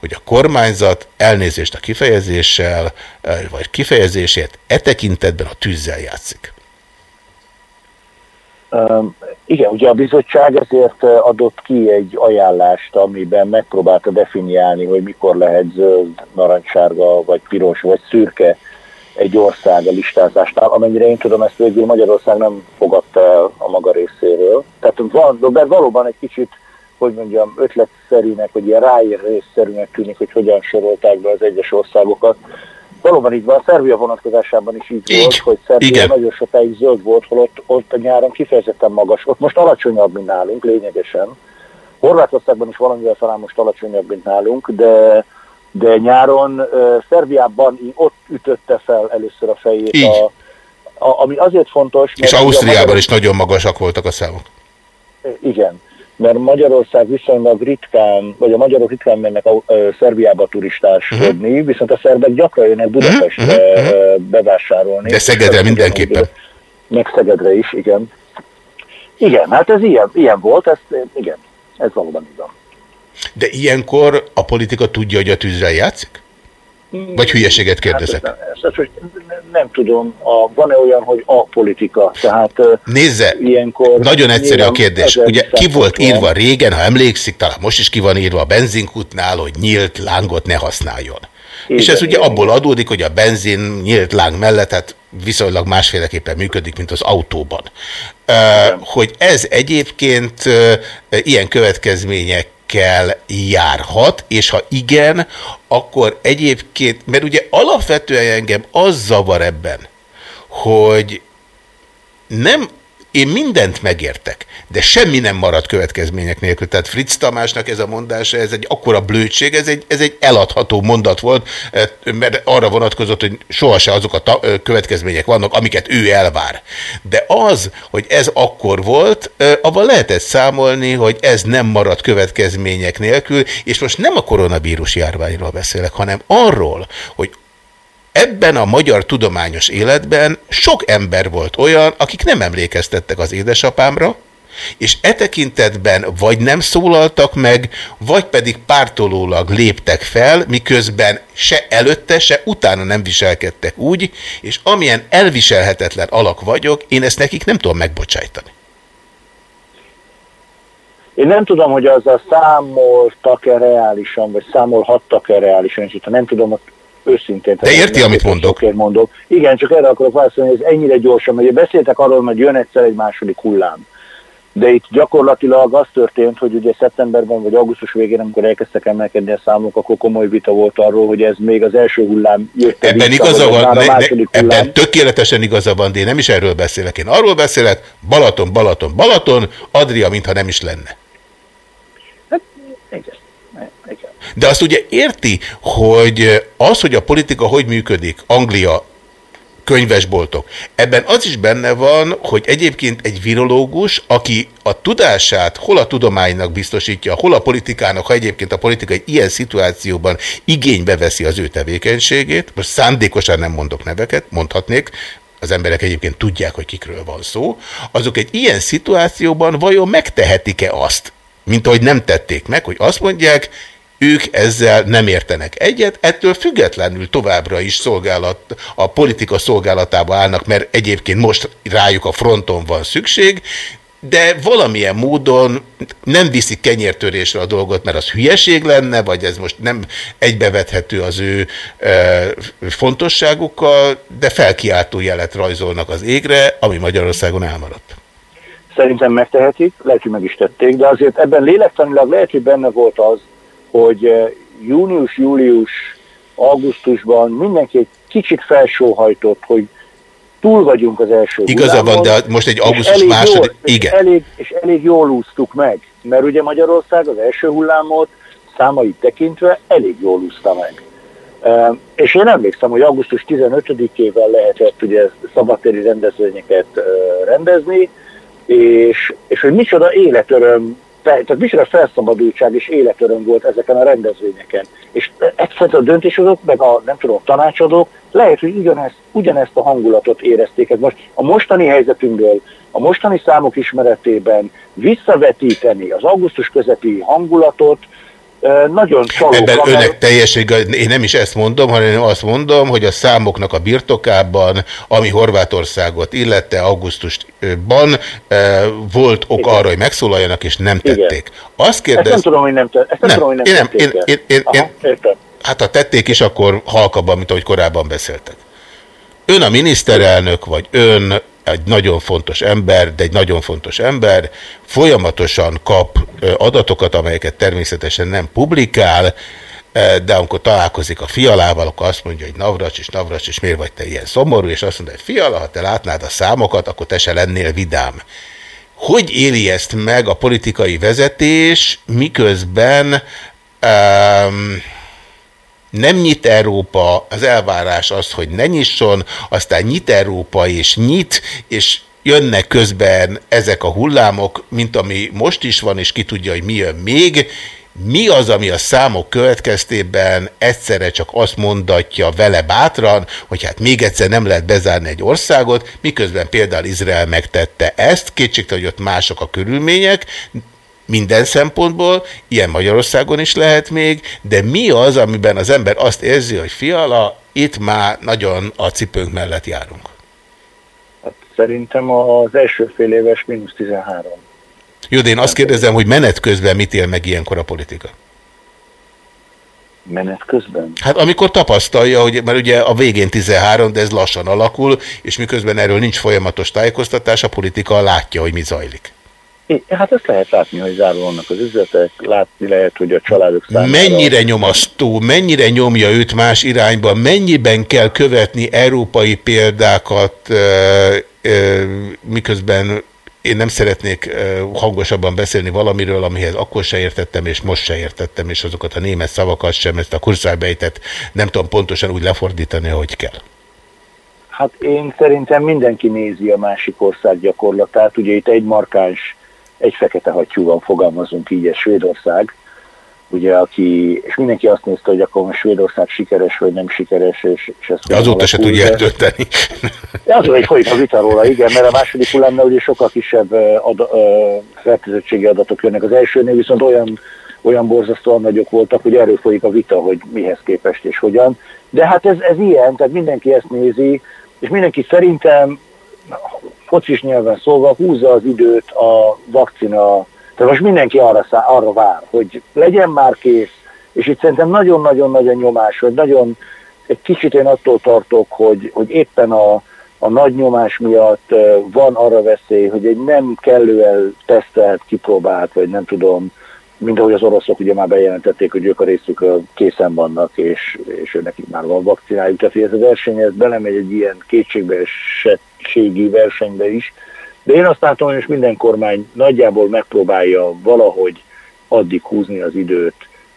hogy a kormányzat elnézést a kifejezéssel, vagy kifejezését e tekintetben a tűzzel játszik. Igen, ugye a bizottság ezért adott ki egy ajánlást, amiben megpróbálta definiálni, hogy mikor lehet zöld, narancssárga, vagy piros, vagy szürke egy ország a listázásnál. Amennyire én tudom, ezt végül Magyarország nem fogadta el a maga részéről. Tehát van, de valóban egy kicsit, hogy mondjam, ötletszerűnek, vagy ilyen ráír részszerűnek tűnik, hogy hogyan sorolták be az egyes országokat. Valóban így van, Szerbia vonatkozásában is így, így. volt, hogy Szerbia Igen. nagyon sokáig zöld volt, holott ott a nyáron kifejezetten magas, ott most alacsonyabb, mint nálunk, lényegesen. Horvátországban is valamivel talán most alacsonyabb, mint nálunk, de, de nyáron uh, Szerbiában ott ütötte fel először a fejét, a, a, ami azért fontos... És Ausztriában is nagyon magasak voltak a számok. Igen mert Magyarország viszonylag ritkán, vagy a magyarok ritkán mennek a, a Szerbiába turistáskodni, uh-huh. viszont a szerbek gyakran jönnek Budapestre uh-huh. bevásárolni. De Szegedre mindenképpen. Meg Szegedre is, igen. Igen, hát ez ilyen, ilyen volt, ez, igen, ez valóban így van. De ilyenkor a politika tudja, hogy a tűzzel játszik? Vagy hülyeséget kérdezek? Hát, ezt, hogy nem tudom, van-e olyan, hogy a politika? Tehát, Nézze, ilyenkor nagyon egyszerű a kérdés. Ugye ki volt írva régen, ha emlékszik, talán most is ki van írva a benzinkutnál, hogy nyílt lángot ne használjon. Igen, És ez ugye igen. abból adódik, hogy a benzin nyílt láng mellett hát viszonylag másféleképpen működik, mint az autóban. Uh, hogy ez egyébként ilyen következmények kell járhat, és ha igen, akkor egyébként, mert ugye alapvetően engem az zavar ebben, hogy nem én mindent megértek, de semmi nem marad következmények nélkül. Tehát Fritz Tamásnak ez a mondása, ez egy akkora blödség, ez egy, ez egy eladható mondat volt, eh, mert arra vonatkozott, hogy sohasem azok a eh, következmények vannak, amiket ő elvár. De az, hogy ez akkor volt, eh, avval lehetett számolni, hogy ez nem marad következmények nélkül, és most nem a koronavírus járványról beszélek, hanem arról, hogy Ebben a magyar tudományos életben sok ember volt olyan, akik nem emlékeztettek az édesapámra, és e tekintetben vagy nem szólaltak meg, vagy pedig pártolólag léptek fel, miközben se előtte, se utána nem viselkedtek úgy, és amilyen elviselhetetlen alak vagyok, én ezt nekik nem tudom megbocsájtani. Én nem tudom, hogy azzal számoltak-e reálisan, vagy számolhattak-e reálisan, és itt nem tudom, ott őszintén. De érti, amit mondok? mondok. Igen, csak erre akarok válaszolni, hogy ez ennyire gyorsan megy. Beszéltek arról, hogy jön egyszer egy második hullám. De itt gyakorlatilag az történt, hogy ugye szeptemberben vagy augusztus végén, amikor elkezdtek emelkedni a számok, akkor komoly vita volt arról, hogy ez még az első hullám jött. Ebben vissza, igaza van, ne, ne, ebben tökéletesen igaza van, de én nem is erről beszélek. Én arról beszélek, Balaton, Balaton, Balaton, Adria, mintha nem is lenne. Igen. De azt ugye érti, hogy az, hogy a politika hogy működik, Anglia, könyvesboltok, ebben az is benne van, hogy egyébként egy virológus, aki a tudását hol a tudománynak biztosítja, hol a politikának, ha egyébként a politika egy ilyen szituációban igénybe veszi az ő tevékenységét, most szándékosan nem mondok neveket, mondhatnék, az emberek egyébként tudják, hogy kikről van szó, azok egy ilyen szituációban vajon megtehetik-e azt, mint ahogy nem tették meg, hogy azt mondják, ők ezzel nem értenek egyet, ettől függetlenül továbbra is szolgálat, a politika szolgálatába állnak, mert egyébként most rájuk a fronton van szükség, de valamilyen módon nem viszik kenyértörésre a dolgot, mert az hülyeség lenne, vagy ez most nem egybevethető az ő e, fontosságukkal, de felkiáltó jelet rajzolnak az égre, ami Magyarországon elmaradt. Szerintem megtehetik, lehet, hogy meg is tették, de azért ebben lélektanilag lehet, hogy benne volt az, hogy eh, június, július, augusztusban mindenki egy kicsit felsóhajtott, hogy túl vagyunk az első Igaza van, de most egy augusztus második... Jól, és Igen. Elég, és elég jól úsztuk meg, mert ugye Magyarország az első hullámot számait tekintve elég jól úszta meg. Uh, és én emlékszem, hogy augusztus 15-ével lehetett ugye szabadtéri rendezvényeket uh, rendezni, és, és hogy micsoda életöröm, tehát micsoda felszabadultság és életöröm volt ezeken a rendezvényeken. És egyszerűen a döntéshozók, meg a nem tudom, tanácsadók lehet, hogy ugyanezt, ugyanezt a hangulatot érezték. Ez most a mostani helyzetünkből, a mostani számok ismeretében visszavetíteni az augusztus közepi hangulatot, nagyon csaló Ebben kamer... önnek teljes igaz, én nem is ezt mondom, hanem azt mondom, hogy a számoknak a birtokában, ami Horvátországot illette augusztusban, volt ok Igen. arra, hogy megszólaljanak, és nem Igen. tették. Azt Ezt nem kérdez... tudom, hogy nem, te, ezt nem, Nem, tudom, hogy nem én nem, tették én- én- én- Aha, én- értem. Hát ha tették is, akkor halkabban, mint ahogy korábban beszéltek. Ön a miniszterelnök, vagy ön egy nagyon fontos ember, de egy nagyon fontos ember, folyamatosan kap adatokat, amelyeket természetesen nem publikál, de amikor találkozik a fialával, akkor azt mondja, hogy Navracs és Navracs, és miért vagy te ilyen szomorú, és azt mondja, hogy fiala, ha te látnád a számokat, akkor te se lennél vidám. Hogy éli ezt meg a politikai vezetés, miközben um, nem nyit Európa, az elvárás az, hogy ne nyisson, aztán nyit Európa és nyit, és jönnek közben ezek a hullámok, mint ami most is van, és ki tudja, hogy mi jön még. Mi az, ami a számok következtében egyszerre csak azt mondatja vele bátran, hogy hát még egyszer nem lehet bezárni egy országot, miközben például Izrael megtette ezt, kétségtelen, hogy ott mások a körülmények, minden szempontból, ilyen Magyarországon is lehet még, de mi az, amiben az ember azt érzi, hogy fiala, itt már nagyon a cipőnk mellett járunk. Hát szerintem az első fél éves mínusz 13. Jó, de én azt kérdezem, hogy menet közben mit él meg ilyenkor a politika? Menet közben? Hát amikor tapasztalja, hogy mert ugye a végén 13, de ez lassan alakul, és miközben erről nincs folyamatos tájékoztatás, a politika látja, hogy mi zajlik. Hát ezt lehet látni, hogy zárulnak az üzletek, látni lehet, hogy a családok számára... Mennyire nyomasztó, mennyire nyomja őt más irányba, mennyiben kell követni európai példákat, miközben én nem szeretnék hangosabban beszélni valamiről, amihez akkor se értettem, és most se értettem, és azokat a német szavakat sem, ezt a kurszárbejtet nem tudom pontosan úgy lefordítani, ahogy kell. Hát én szerintem mindenki nézi a másik ország gyakorlatát. Ugye itt egy markáns, egy fekete hattyúval fogalmazunk így, ez Svédország. Ugye, aki, és mindenki azt nézte, hogy akkor most Svédország sikeres vagy nem sikeres, és, és ez De azóta se tudja eldönteni. Azon, hogy folyik a vita róla, igen, mert a második hullámnál ugye sokkal kisebb ad, fertőzöttségi adatok jönnek. Az elsőnél viszont olyan, olyan borzasztóan nagyok voltak, hogy erről folyik a vita, hogy mihez képest és hogyan. De hát ez, ez ilyen, tehát mindenki ezt nézi, és mindenki szerintem, focis nyelven szólva, húzza az időt a vakcina Tehát most mindenki arra, szá, arra vár, hogy legyen már kész, és itt szerintem nagyon-nagyon nagy a nyomás, hogy nagyon egy kicsit én attól tartok, hogy, hogy éppen a, a nagy nyomás miatt van arra veszély, hogy egy nem kellően tesztelt, kipróbált, vagy nem tudom, mint ahogy az oroszok ugye már bejelentették, hogy ők a részükről készen vannak, és, és nekik már van vakcinájuk. Tehát ez a verseny ez belemegy egy ilyen kétségbeesettségi versenybe is. De én azt látom, hogy minden kormány nagyjából megpróbálja valahogy addig húzni az időt,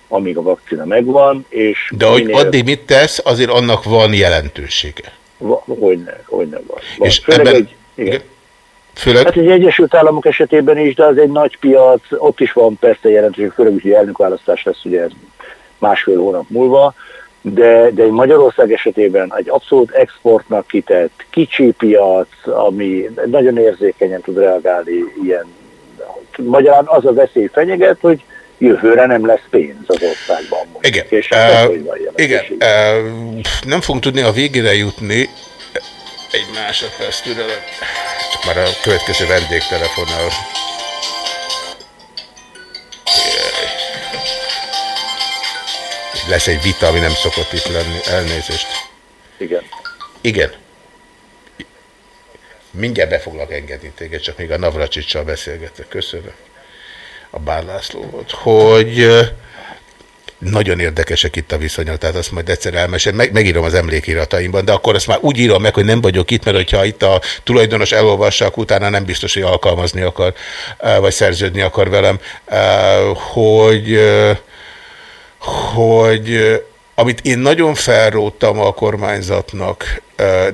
amíg a vakcina megvan. És De hogy minél... addig mit tesz, azért annak van jelentősége. Hogyne, hogyne van. van. És Főleg ebben... egy, igen. Főleg? Hát egy Egyesült Államok esetében is, de az egy nagy piac, ott is van persze jelentőség, főleg hogy elnökválasztás lesz ugye másfél hónap múlva, de, de egy Magyarország esetében egy abszolút exportnak kitett kicsi piac, ami nagyon érzékenyen tud reagálni ilyen. Magyarán az a veszély fenyeget, hogy jövőre nem lesz pénz az országban. Mondjuk. Igen, és uh, igen. Uh, nem fogunk tudni a végére jutni, egy másodperc türelem. Csak már a következő vendégtelefonnal. Lesz egy vita, ami nem szokott itt lenni. Elnézést. Igen. Igen. Mindjárt be foglak engedni téged, csak még a Navracsicsal beszélgetek. Köszönöm. A Bárlászló volt. Hogy nagyon érdekesek itt a viszonyok, tehát azt majd egyszer elmesel, meg, megírom az emlékirataimban, de akkor azt már úgy írom meg, hogy nem vagyok itt, mert hogyha itt a tulajdonos elolvassa, akkor utána nem biztos, hogy alkalmazni akar, vagy szerződni akar velem, hogy, hogy amit én nagyon felróttam a kormányzatnak,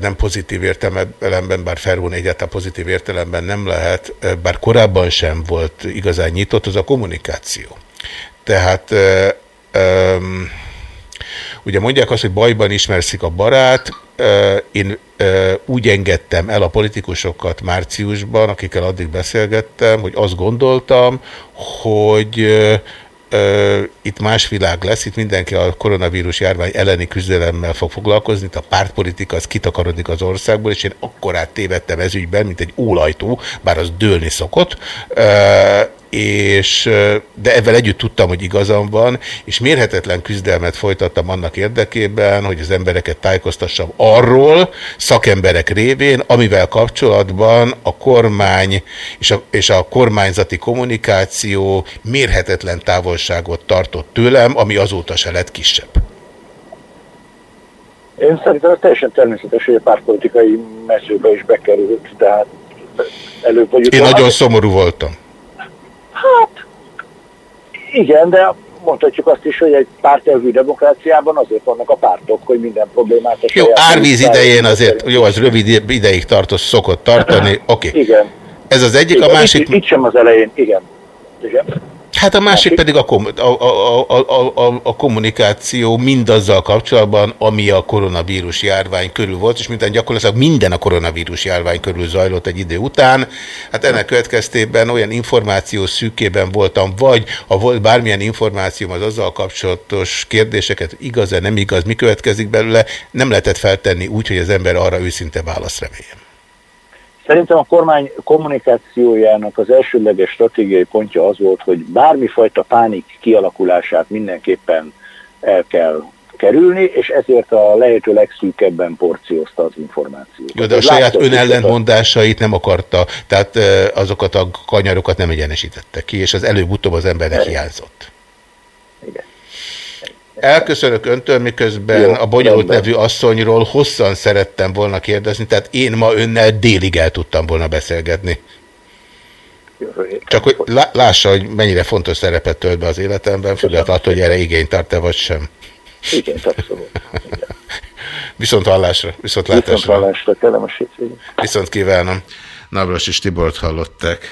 nem pozitív értelemben, bár felróni egyáltalán pozitív értelemben nem lehet, bár korábban sem volt igazán nyitott, az a kommunikáció. Tehát ugye mondják azt, hogy bajban ismerszik a barát, én úgy engedtem el a politikusokat márciusban, akikkel addig beszélgettem, hogy azt gondoltam, hogy itt más világ lesz, itt mindenki a koronavírus járvány elleni küzdelemmel fog foglalkozni, itt a pártpolitika az kitakarodik az országból, és én akkorát tévedtem ez ügyben, mint egy ólajtó, bár az dőlni szokott, és, de ebben együtt tudtam, hogy igazam van, és mérhetetlen küzdelmet folytattam annak érdekében, hogy az embereket tájékoztassam arról, szakemberek révén, amivel kapcsolatban a kormány és a, és a kormányzati kommunikáció mérhetetlen távolságot tartott tőlem, ami azóta se lett kisebb. Én szerintem teljesen természetes, hogy a pártpolitikai mezőbe is bekerült, tehát előbb vagy Én nagyon szomorú voltam. Hát, igen, de mondhatjuk azt is, hogy egy pártelvű demokráciában azért vannak a pártok, hogy minden problémát... Jó, árvíz idején azért, jó, az rövid ideig tartott, szokott tartani, oké. Okay. Igen. Ez az egyik, igen, a másik... Itt, itt sem az elején, igen. igen. Hát a másik pedig a, kom a, a, a, a, a kommunikáció mindazzal kapcsolatban, ami a koronavírus járvány körül volt, és minden gyakorlatilag minden a koronavírus járvány körül zajlott egy idő után. Hát ennek következtében olyan információ szűkében voltam, vagy ha volt bármilyen információm az azzal kapcsolatos kérdéseket, igaz-e, nem igaz, mi következik belőle, nem lehetett feltenni úgy, hogy az ember arra őszinte választ reméljen. Szerintem a kormány kommunikációjának az elsődleges stratégiai pontja az volt, hogy bármifajta pánik kialakulását mindenképpen el kell kerülni, és ezért a lehető legszűkebben porciózta az információt. Jó, de a saját önellentmondásait nem akarta, tehát azokat a kanyarokat nem egyenesítette ki, és az előbb-utóbb az embernek hiányzott. Igen. Elköszönök öntől, miközben Jó, a bonyolult rendben. nevű asszonyról hosszan szerettem volna kérdezni, tehát én ma önnel délig el tudtam volna beszélgetni. Csak hogy lássa, hogy mennyire fontos szerepet tölt be az életemben, függetlenül attól, hogy erre igényt tart-e vagy sem. Igen, abszolút. Viszont hallásra, viszont látásra. Viszont hallásra, kellemes Viszont kívánom. Navras és Tibort hallották.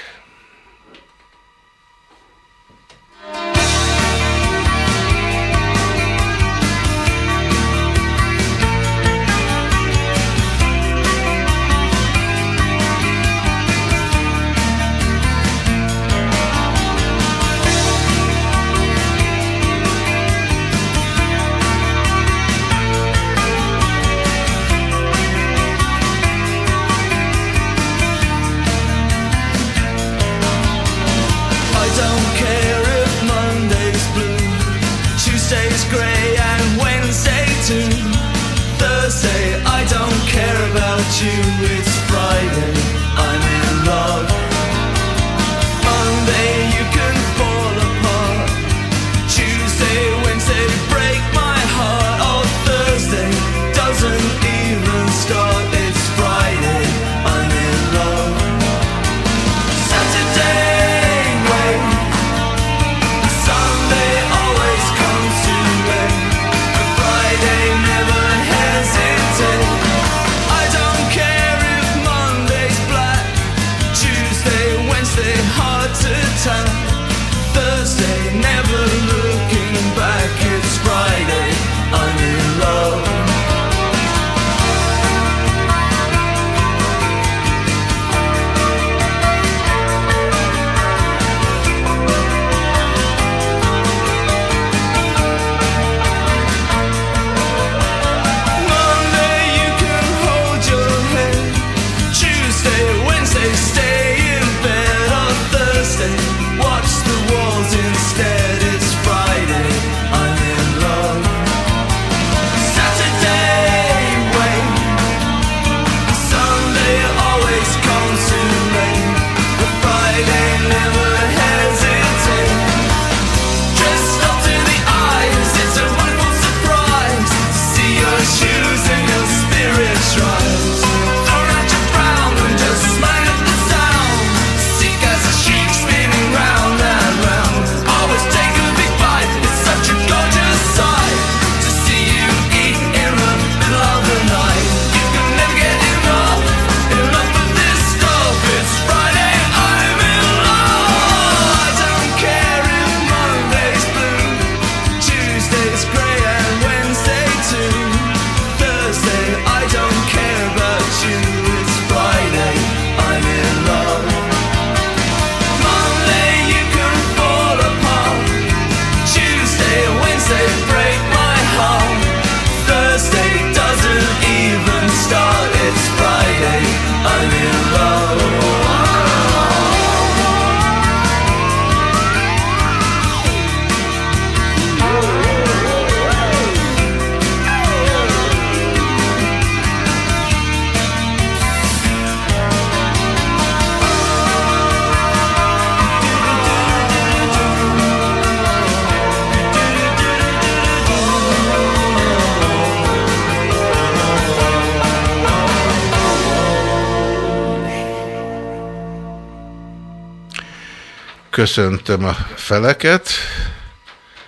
Köszöntöm a feleket.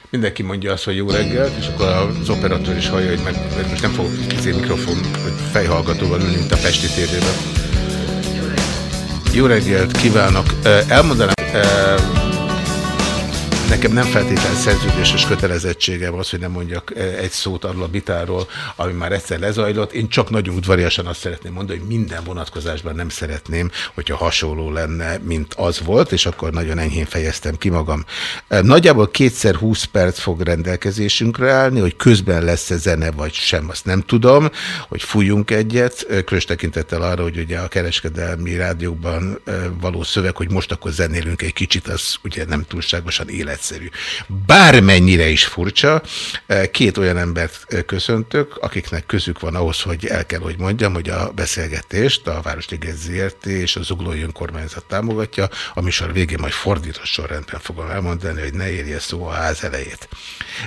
Mindenki mondja azt, hogy jó reggelt, és akkor az operatőr is hallja, hogy meg, most nem fogok kicsi mikrofon, vagy fejhallgatóval ülni, mint a Pesti tévében. Jó reggelt kívánok! Elmondanám, Nekem nem feltétlenül szerződéses kötelezettségem az, hogy nem mondjak eh, egy szót arról a vitáról, ami már egyszer lezajlott. Én csak nagyon udvariasan azt szeretném mondani, hogy minden vonatkozásban nem szeretném, hogyha hasonló lenne, mint az volt, és akkor nagyon enyhén fejeztem ki magam. Eh, nagyjából kétszer 20 perc fog rendelkezésünkre állni, hogy közben lesz-e zene vagy sem, azt nem tudom, hogy fújjunk egyet, eh, különös tekintettel arra, hogy ugye a kereskedelmi rádiókban való szöveg, hogy most akkor zenélünk egy kicsit, az ugye nem túlságosan élet egyszerű. Bármennyire is furcsa, eh, két olyan embert eh, köszöntök, akiknek közük van ahhoz, hogy el kell, hogy mondjam, hogy a beszélgetést a Városliget ZRT és a Zuglói Önkormányzat támogatja, a műsor végén majd fordított sorrendben fogom elmondani, hogy ne érje szó a ház elejét.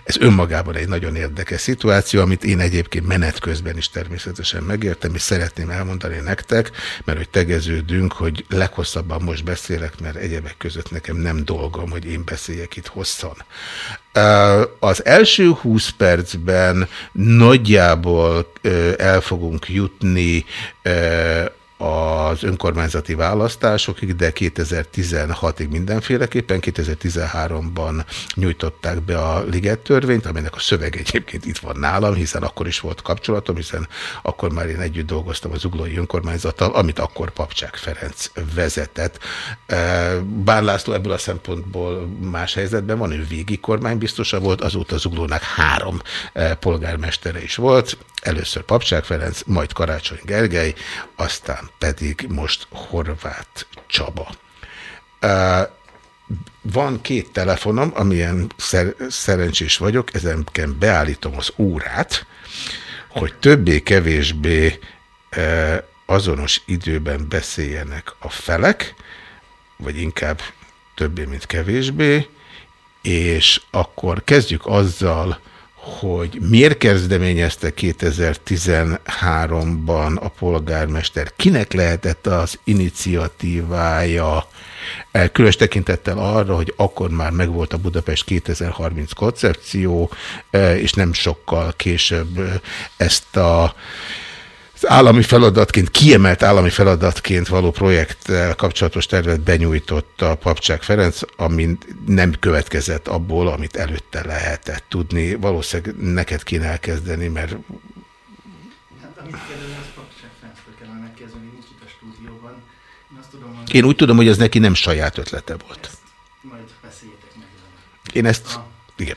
Ez önmagában egy nagyon érdekes szituáció, amit én egyébként menet közben is természetesen megértem, és szeretném elmondani nektek, mert hogy tegeződünk, hogy leghosszabban most beszélek, mert egyebek között nekem nem dolgom, hogy én beszéljek itt itt hosszan. Az első 20 percben nagyjából el fogunk jutni az önkormányzati választásokig, de 2016-ig mindenféleképpen. 2013-ban nyújtották be a Liget törvényt, aminek a szöveg egyébként itt van nálam, hiszen akkor is volt kapcsolatom, hiszen akkor már én együtt dolgoztam az Uglói önkormányzattal, amit akkor Papcsák Ferenc vezetett. Bár László ebből a szempontból más helyzetben van, ő végig kormánybiztosa volt, azóta az Uglónak három polgármestere is volt, először Papcsák Ferenc, majd Karácsony Gergely, aztán pedig most Horváth Csaba. Van két telefonom, amilyen szer szerencsés vagyok, ezenken beállítom az órát, hogy többé-kevésbé azonos időben beszéljenek a felek, vagy inkább többé, mint kevésbé, és akkor kezdjük azzal, hogy miért kezdeményezte 2013-ban a polgármester, kinek lehetett az iniciatívája, e, különös tekintettel arra, hogy akkor már megvolt a Budapest 2030 koncepció, e, és nem sokkal később ezt a állami feladatként, kiemelt állami feladatként való projekttel kapcsolatos tervet benyújtott a Papcsák Ferenc, ami nem következett abból, amit előtte lehetett tudni. Valószínűleg neked kéne elkezdeni, mert... Hát, Én úgy tudom, hogy ez neki nem saját ötlete volt. Ezt majd beszéljetek meg. Én ezt... Igen.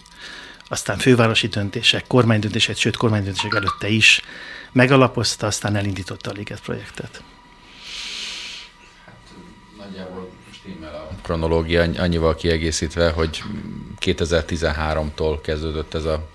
aztán fővárosi döntések, kormánydöntések, sőt kormánydöntések előtte is megalapozta, aztán elindította a Liget projektet. Hát, kronológia annyival kiegészítve, hogy 2013-tól kezdődött ez a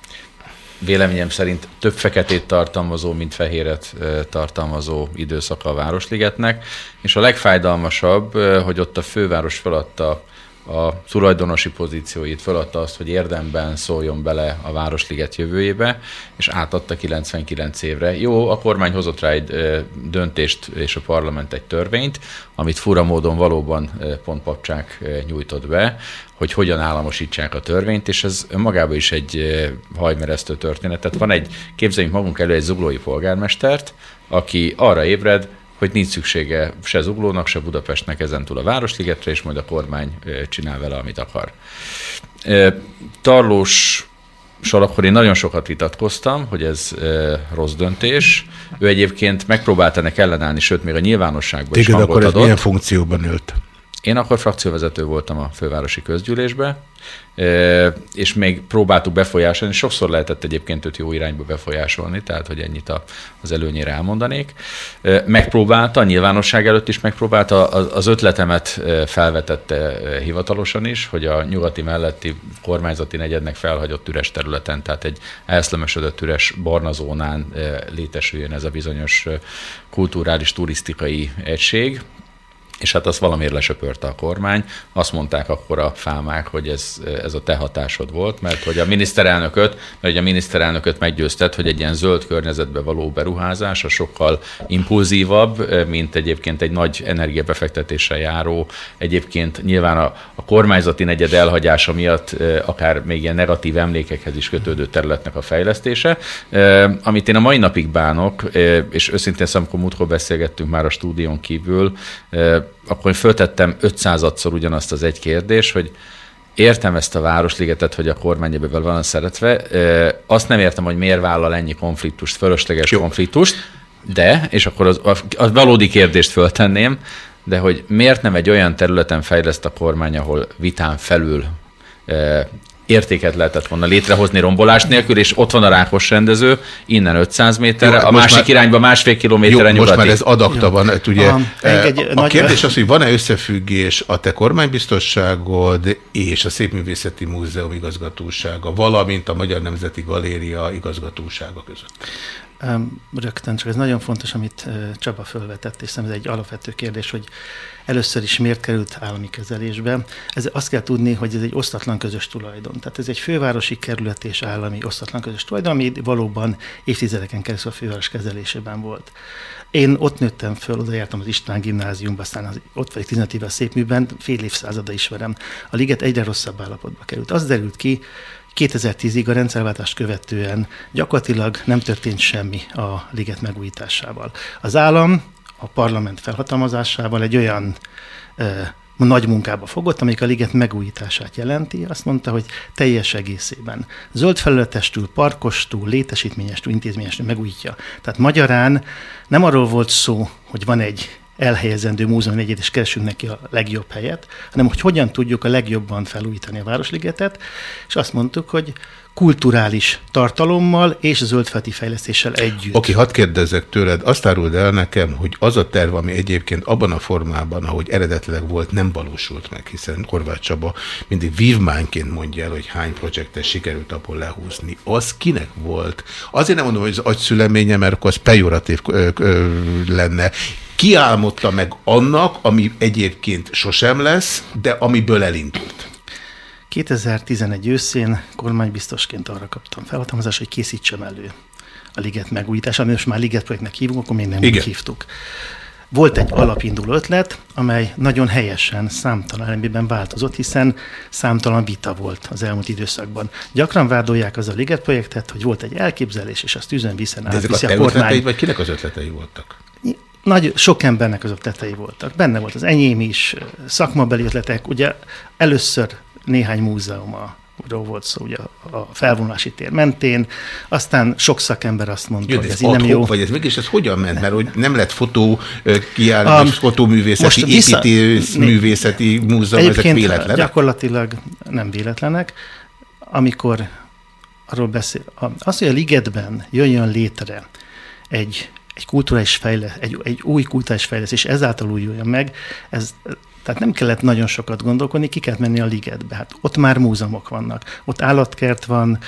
véleményem szerint több feketét tartalmazó, mint fehéret tartalmazó időszaka a Városligetnek, és a legfájdalmasabb, hogy ott a főváros feladta a tulajdonosi pozícióit, feladta azt, hogy érdemben szóljon bele a Városliget jövőjébe, és átadta 99 évre. Jó, a kormány hozott rá egy döntést, és a parlament egy törvényt, amit fura módon valóban pont Papcsák nyújtott be, hogy hogyan államosítsák a törvényt, és ez önmagában is egy hajmeresztő történet. Tehát van egy, képzeljünk magunk elő egy zuglói polgármestert, aki arra ébred, hogy nincs szüksége se Zuglónak, se Budapestnek ezentúl a Városligetre, és majd a kormány csinál vele, amit akar. Tarlós akkor én nagyon sokat vitatkoztam, hogy ez e, rossz döntés. Ő egyébként megpróbált ennek ellenállni, sőt, még a nyilvánosságban Téged is hangot akkor adott. milyen funkcióban ült? Én akkor frakcióvezető voltam a fővárosi közgyűlésbe, és még próbáltuk befolyásolni, sokszor lehetett egyébként őt jó irányba befolyásolni, tehát hogy ennyit az előnyére elmondanék. Megpróbálta, a nyilvánosság előtt is megpróbálta, az ötletemet felvetette hivatalosan is, hogy a nyugati melletti kormányzati negyednek felhagyott üres területen, tehát egy elszlemesödött üres barnazónán létesüljön ez a bizonyos kulturális turisztikai egység, és hát azt valamiért lesöpörte a kormány. Azt mondták akkor a fámák, hogy ez, ez a te hatásod volt, mert hogy a miniszterelnököt, mert a miniszterelnököt meggyőzted, hogy egy ilyen zöld környezetbe való beruházás a sokkal impulzívabb, mint egyébként egy nagy energiabefektetéssel járó, egyébként nyilván a, a kormányzati negyed elhagyása miatt akár még ilyen negatív emlékekhez is kötődő területnek a fejlesztése, amit én a mai napig bánok, és őszintén szóval, amikor múltkor beszélgettünk már a stúdión kívül, akkor föltettem 500-szor ugyanazt az egy kérdés, hogy értem ezt a Városligetet, hogy a kormány ebből van szeretve, azt nem értem, hogy miért vállal ennyi konfliktust, fölösleges Jó. konfliktust, de, és akkor az, az valódi kérdést föltenném, de hogy miért nem egy olyan területen fejleszt a kormány, ahol vitán felül értéket lehetett volna létrehozni rombolás nélkül, és ott van a Rákos rendező, innen 500 méterre, jó, a másik már, irányba másfél kilométerre jó, nyugati. Most már ez adakta van, hát ugye. A, a nagy... kérdés az, hogy van-e összefüggés a te kormánybiztosságod és a Szépművészeti Múzeum igazgatósága, valamint a Magyar Nemzeti Galéria igazgatósága között? Rögtön, csak ez nagyon fontos, amit Csaba felvetett, és szerintem ez egy alapvető kérdés, hogy először is miért került állami kezelésbe. Ez azt kell tudni, hogy ez egy osztatlan közös tulajdon. Tehát ez egy fővárosi kerület és állami osztatlan közös tulajdon, ami valóban évtizedeken keresztül a főváros kezelésében volt. Én ott nőttem föl, oda jártam az István gimnáziumba, aztán az, ott vagyok 15 éve műben, fél évszázada ismerem. A liget egyre rosszabb állapotba került. Az derült ki, 2010-ig a rendszerváltást követően gyakorlatilag nem történt semmi a liget megújításával. Az állam a parlament felhatalmazásával egy olyan nagy munkába fogott, amelyik a liget megújítását jelenti. Azt mondta, hogy teljes egészében zöld felületestül, parkostól, létesítményestül, intézményestül megújítja. Tehát magyarán nem arról volt szó, hogy van egy elhelyezendő múzeum egyet, és keresünk neki a legjobb helyet, hanem hogy hogyan tudjuk a legjobban felújítani a Városligetet, és azt mondtuk, hogy kulturális tartalommal és zöldfeti fejlesztéssel együtt. Oké, hadd kérdezzek tőled, azt áruld el nekem, hogy az a terv, ami egyébként abban a formában, ahogy eredetileg volt, nem valósult meg, hiszen Horváth Csaba mindig vívmányként mondja el, hogy hány projektet sikerült abból lehúzni. Az kinek volt? Azért nem mondom, hogy az agyszüleménye, mert akkor az pejoratív lenne. Ki álmodta meg annak, ami egyébként sosem lesz, de amiből elindult? 2011 őszén kormánybiztosként arra kaptam felhatalmazást, hogy készítsem elő a liget megújítását, ami most már liget projektnek hívunk, akkor még nem Igen. úgy hívtuk. Volt egy alapinduló ötlet, amely nagyon helyesen számtalan elemiben változott, hiszen számtalan vita volt az elmúlt időszakban. Gyakran vádolják az a Liget projektet, hogy volt egy elképzelés, és azt üzen viszen a, a kormány. vagy kinek az ötletei voltak? Nagy, sok embernek az ötletei voltak. Benne volt az enyém is, szakmabeli ötletek. Ugye először néhány múzeuma ról volt szó ugye a felvonulási tér mentén, aztán sok szakember azt mondta, jó, hogy ez, ez nem jó. Vagy ez mégis ez hogyan ment? Mert hogy nem lett fotó kiállítás, um, fotóművészeti, vissza, építésművészeti múzeum, ezek véletlenek? gyakorlatilag nem véletlenek. Amikor arról beszél, az, hogy a ligetben jöjjön létre egy egy kulturális fejle, egy, egy új kulturális fejlesztés, ezáltal újuljon meg, ez tehát nem kellett nagyon sokat gondolkodni, ki kellett menni a ligetbe. Hát ott már múzeumok vannak, ott állatkert van,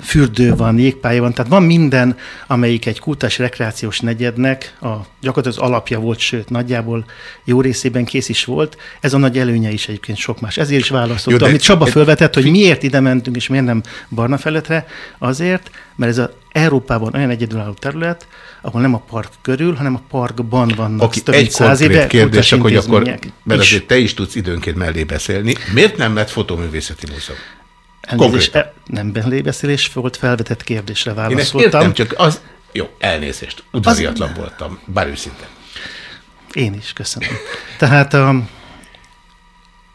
fürdő van, jégpálya van, tehát van minden, amelyik egy kultás rekreációs negyednek a gyakorlatilag az alapja volt, sőt, nagyjából jó részében kész is volt. Ez a nagy előnye is egyébként sok más. Ezért is választottam, amit Csaba felvetett, hogy miért ide mentünk, és miért nem barna feletre, azért, mert ez a Európában olyan egyedülálló terület, ahol nem a park körül, hanem a parkban vannak Aki több egy száz éve kérdés, hogy akkor, mert is. azért te is tudsz időnként mellé beszélni. Miért nem lett fotóművészeti múzeum? Elnézést, e, nem mellébeszélés volt, felvetett kérdésre válaszoltam. Én értem, csak az... Jó, elnézést. Udvariatlan az... voltam, bár őszinte. Én is, köszönöm. Tehát a,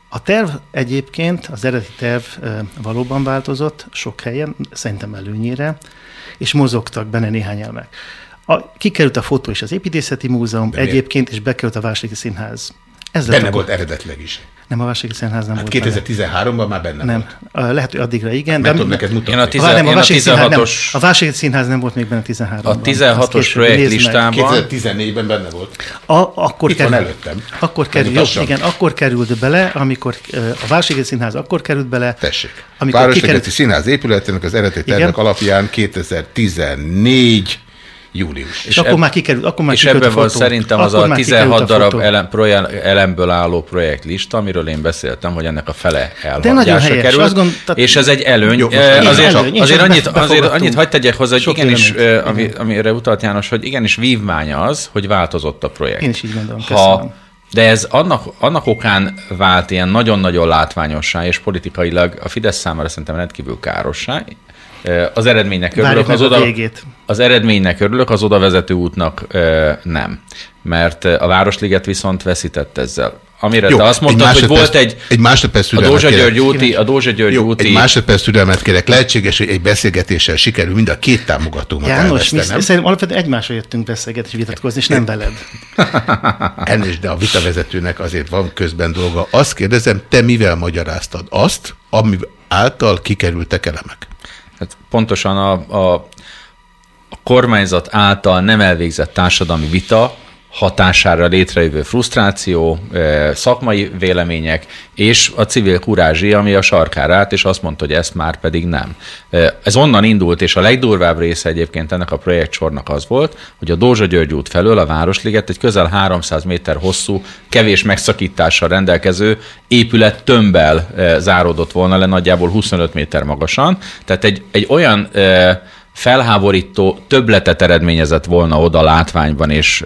a terv egyébként, az eredeti terv valóban változott sok helyen, szerintem előnyére, és mozogtak benne néhány elmek. A, kikerült a fotó és az építészeti múzeum De egyébként, és bekerült a Városligi Színház Ez Benne volt eredetleg is. Nem, a Városliget Színház nem Hát volt benne. 2013-ban már benne Nem, volt. Lehet, hogy addigra igen. Meg tudom neked mutatni. Én a a, tizen- nem, a én a Városliget Színház, nem, 16-os a Városliget Színház nem volt még benne 13-ban. A 16-os Azt később projekt nézd meg. listában- 2014-ben benne volt. A, akkor Itt van került, előttem. Akkor került, Mutasson. igen, akkor került bele, amikor a Városliget Színház akkor került bele. Tessék. Amikor Városligeti kikerült, Színház épületének az eredeti tervek alapján 2014 július. és akkor már kikerült, akkor már És ebben a van szerintem az Akkor a már kikerült 16 darab fotó. elem, proje- elemből álló projektlista, amiről én beszéltem, hogy ennek a fele elhagyásra Azt gond- tehát- és ez egy előny. Jó, azért előny. Azért csak annyit, azért annyit hagyd tegyek hozzá, hogy Sok igenis, ami, amire utalt János, hogy igenis vívmánya az, hogy változott a projekt. Én is így gondolom, Ha, köszönöm. de ez annak, annak okán vált ilyen nagyon-nagyon látványossá, és politikailag a Fidesz számára szerintem rendkívül károssá. Az eredménynek örülök, az oda, az eredménynek örülök, az oda vezető útnak nem. Mert a Városliget viszont veszített ezzel. Amire Jó, te azt mondtad, hogy volt egy, egy másodperc a Dózsa. György úti, a Dózsa György Jó, úti, egy másodperc türelmet kérek. Lehetséges, hogy egy beszélgetéssel sikerül mind a két támogatómat János, mi elvesztenem. szerintem alapvetően egymásra jöttünk beszélgetni és vitatkozni, és nem veled. Elnézést, de a vitavezetőnek azért van közben dolga. Azt kérdezem, te mivel magyaráztad azt, ami által kikerültek elemek? Hát pontosan a, a, a kormányzat által nem elvégzett társadalmi vita hatására létrejövő frusztráció, ö, szakmai vélemények, és a civil kurázsi, ami a sarkára állt, és azt mondta, hogy ezt már pedig nem. Ö, Ez onnan indult, és a legdurvább része egyébként ennek a projektsornak az volt, hogy a Dózsa György út felől a Városliget egy közel 300 méter hosszú, kevés megszakítással rendelkező épület tömbbel ö, záródott volna le, nagyjából 25 méter magasan. Tehát egy, egy olyan felháborító többletet eredményezett volna oda látványban és,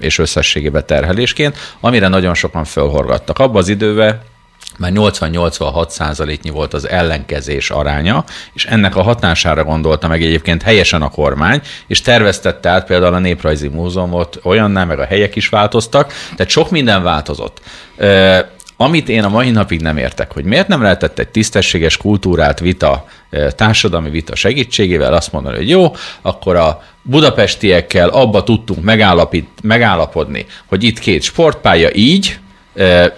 és összességében terhelésként, amire nagyon sokan fölhorgattak. Abba az időben már 80-86 százaléknyi volt az ellenkezés aránya, és ennek a hatására gondolta meg egyébként helyesen a kormány, és terveztette át például a Néprajzi Múzeumot olyanná, meg a helyek is változtak, tehát sok minden változott. Amit én a mai napig nem értek, hogy miért nem lehetett egy tisztességes kultúrát vita, társadalmi vita segítségével azt mondani, hogy jó, akkor a budapestiekkel abba tudtunk megállapít, megállapodni, hogy itt két sportpálya így,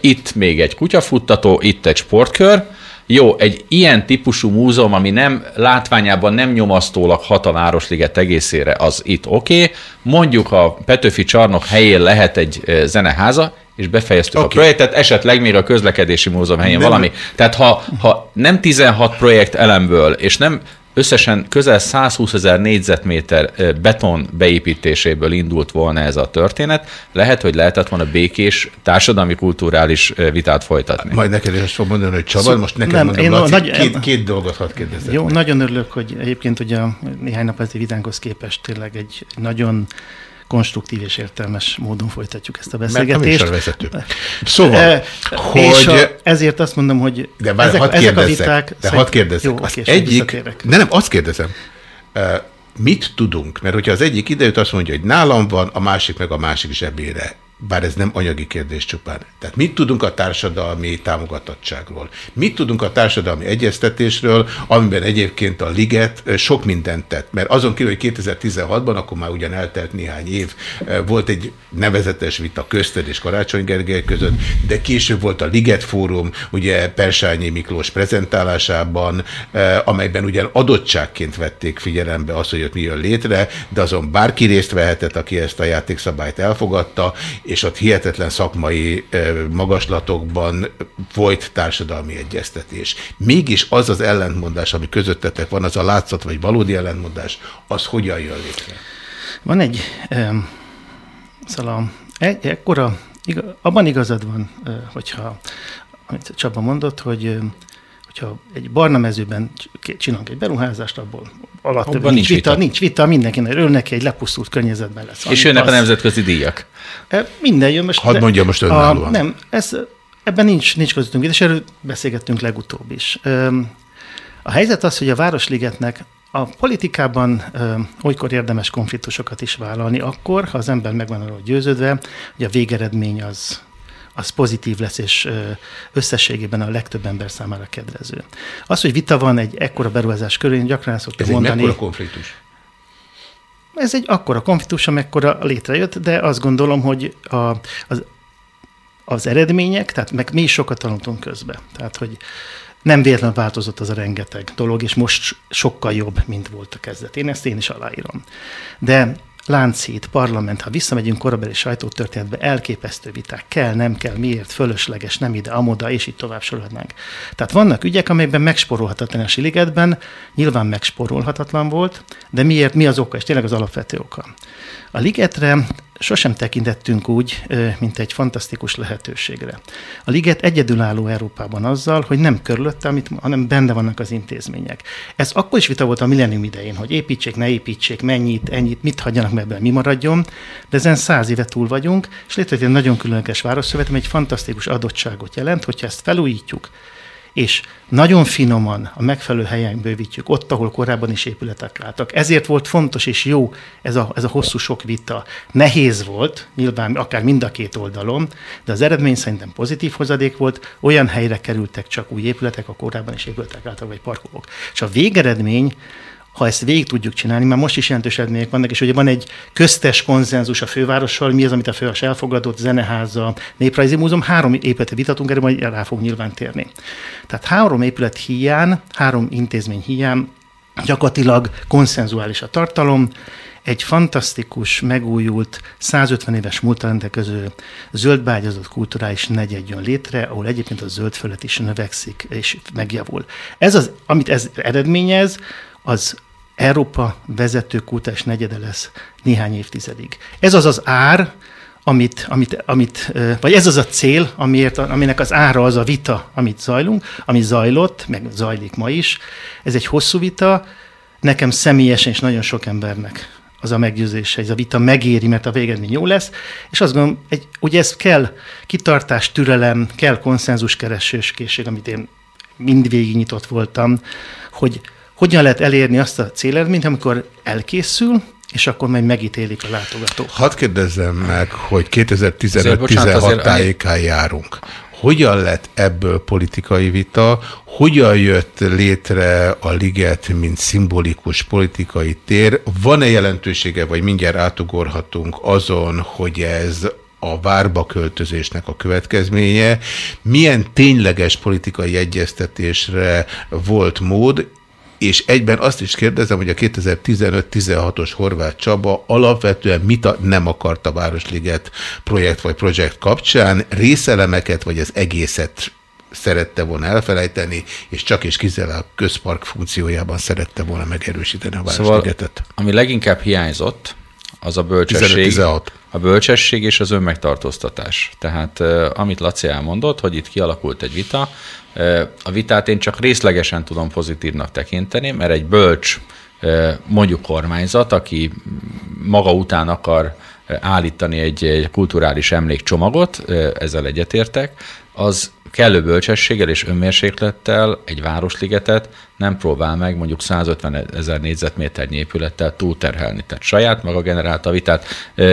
itt még egy kutyafuttató, itt egy sportkör, jó, egy ilyen típusú múzeum, ami nem látványában nem nyomasztólag hat a Városliget egészére, az itt oké. Okay. Mondjuk a Petőfi csarnok helyén lehet egy zeneháza, és befejeztük okay. a projektet, esetleg még a közlekedési múzeum helyén Nem. valami. Tehát ha, ha nem 16 projekt elemből, és nem összesen közel 120 ezer négyzetméter beton beépítéséből indult volna ez a történet, lehet, hogy lehetett volna békés társadalmi kulturális vitát folytatni. Majd neked is azt fogom mondani, hogy Csaba, Szó- most neked nem, mondom, én Laci, nagy- két, két dolgot hadd kérdezzek. Jó, meg. nagyon örülök, hogy egyébként ugye néhány nap ezelőtti vitánkhoz képest tényleg egy nagyon konstruktív és értelmes módon folytatjuk ezt a Mert a beszélgetést. Szóval, E, és hogy... a, ezért azt mondom, hogy De várj, ezek, hadd ezek a viták... de hadd kérdezzek. Jó, az oké, egyik, de nem, azt kérdezem, mit tudunk? Mert hogyha az egyik idejött azt mondja, hogy nálam van, a másik meg a másik zsebére. Bár ez nem anyagi kérdés csupán. Tehát mit tudunk a társadalmi támogatottságról? Mit tudunk a társadalmi egyeztetésről, amiben egyébként a Liget sok mindent tett? Mert azon kívül, hogy 2016-ban, akkor már ugyan eltelt néhány év, volt egy nevezetes vita közted és Karácsony Gergely között, de később volt a Liget Fórum, ugye Persányi Miklós prezentálásában, amelyben ugyan adottságként vették figyelembe azt, hogy ott mi jön létre, de azon bárki részt vehetett, aki ezt a játékszabályt elfogadta, és ott hihetetlen szakmai magaslatokban folyt társadalmi egyeztetés. Mégis az az ellentmondás, ami közöttetek van, az a látszat vagy valódi ellentmondás, az hogyan jön létre? Van egy, szóval egy, ekkora, iga, abban igazad van, hogyha, amit Csaba mondott, hogy hogyha egy barna mezőben cs- csinálunk egy beruházást, abból alatt Abban nincs, nincs vita, vita. nincs vita, mindenkinek örül neki, egy lepusztult környezetben lesz. És jönnek a az- nemzetközi díjak. E, Minden jön most. Hadd mondjam most a, önállóan. Nem, ez, ebben nincs, nincs közöttünk, és erről beszélgettünk legutóbb is. A helyzet az, hogy a Városligetnek a politikában öm, olykor érdemes konfliktusokat is vállalni, akkor, ha az ember megvan arról győződve, hogy a végeredmény az, az pozitív lesz, és összességében a legtöbb ember számára kedvező. Az, hogy vita van egy ekkora beruházás körül, én gyakran szoktam Ez mondani. mekkora konfliktus? Ez egy akkora konfliktus, amekkora létrejött, de azt gondolom, hogy a, az az eredmények, tehát meg mi is sokat tanultunk közben. Tehát, hogy nem véletlenül változott az a rengeteg dolog, és most sokkal jobb, mint volt a kezdet. Én ezt én is aláírom. De Lánchíd, parlament, ha visszamegyünk korabeli sajtótörténetbe, elképesztő viták, kell, nem kell, miért, fölösleges, nem ide, amoda, és így tovább sorolhatnánk. Tehát vannak ügyek, amelyekben megsporolhatatlan a Siligetben, nyilván megsporolhatatlan volt, de miért, mi az oka, és tényleg az alapvető oka. A ligetre sosem tekintettünk úgy, mint egy fantasztikus lehetőségre. A liget egyedülálló Európában azzal, hogy nem körülötte, amit, hanem benne vannak az intézmények. Ez akkor is vita volt a millennium idején, hogy építsék, ne építsék, mennyit, ennyit, mit hagyjanak meg mi maradjon, de ezen száz éve túl vagyunk, és létrejött egy nagyon különleges városszövet, ami egy fantasztikus adottságot jelent, hogyha ezt felújítjuk, és nagyon finoman a megfelelő helyen bővítjük, ott, ahol korábban is épületek láttak. Ezért volt fontos és jó ez a, ez a hosszú sok vita. Nehéz volt, nyilván akár mind a két oldalon, de az eredmény szerintem pozitív hozadék volt, olyan helyre kerültek csak új épületek, a korábban is épületek láttak, vagy parkolók. És a végeredmény ha ezt végig tudjuk csinálni, mert most is jelentős eredmények vannak, és ugye van egy köztes konzenzus a fővárossal, mi az, amit a főváros elfogadott, zeneháza, néprajzi múzeum, három épületet vitatunk, erre majd rá fog nyilván térni. Tehát három épület hiány, három intézmény hiány, gyakorlatilag konszenzuális a tartalom, egy fantasztikus, megújult, 150 éves múltal rendelkező zöldbágyazott kulturális negyed jön létre, ahol egyébként a zöld fölött is növekszik és megjavul. Ez az, amit ez eredményez, az Európa vezető kutás negyede lesz néhány évtizedig. Ez az az ár, amit, amit, amit, vagy ez az a cél, amiért, aminek az ára az a vita, amit zajlunk, ami zajlott, meg zajlik ma is. Ez egy hosszú vita, nekem személyesen és nagyon sok embernek az a meggyőzése, ez a vita megéri, mert a végeredmény jó lesz, és azt gondolom, egy, ugye ez kell kitartás, türelem, kell konszenzus készség, amit én mindvégig nyitott voltam, hogy hogyan lehet elérni azt a céleredményt, amikor elkészül, és akkor majd megítélik a látogatók. Hadd kérdezzem meg, hogy 2015-16 tájékán járunk. Hogyan lett ebből politikai vita? Hogyan jött létre a liget, mint szimbolikus politikai tér? Van-e jelentősége, vagy mindjárt átugorhatunk azon, hogy ez a várba költözésnek a következménye, milyen tényleges politikai egyeztetésre volt mód, és egyben azt is kérdezem, hogy a 2015-16-os Horváth Csaba alapvetően mit a, nem akart a Városliget projekt vagy projekt kapcsán, részelemeket vagy az egészet szerette volna elfelejteni, és csak és kizárólag közpark funkciójában szerette volna megerősíteni a szóval, Városligetet. Szóval, ami leginkább hiányzott, az a bölcsesség, a bölcsesség és az önmegtartóztatás. Tehát amit Laci elmondott, hogy itt kialakult egy vita, a vitát én csak részlegesen tudom pozitívnak tekinteni, mert egy bölcs mondjuk kormányzat, aki maga után akar állítani egy, egy kulturális emlékcsomagot, ezzel egyetértek, az kellő bölcsességgel és önmérséklettel egy városligetet nem próbál meg mondjuk 150 ezer négyzetméter épülettel túlterhelni. Tehát saját maga generálta a vitát,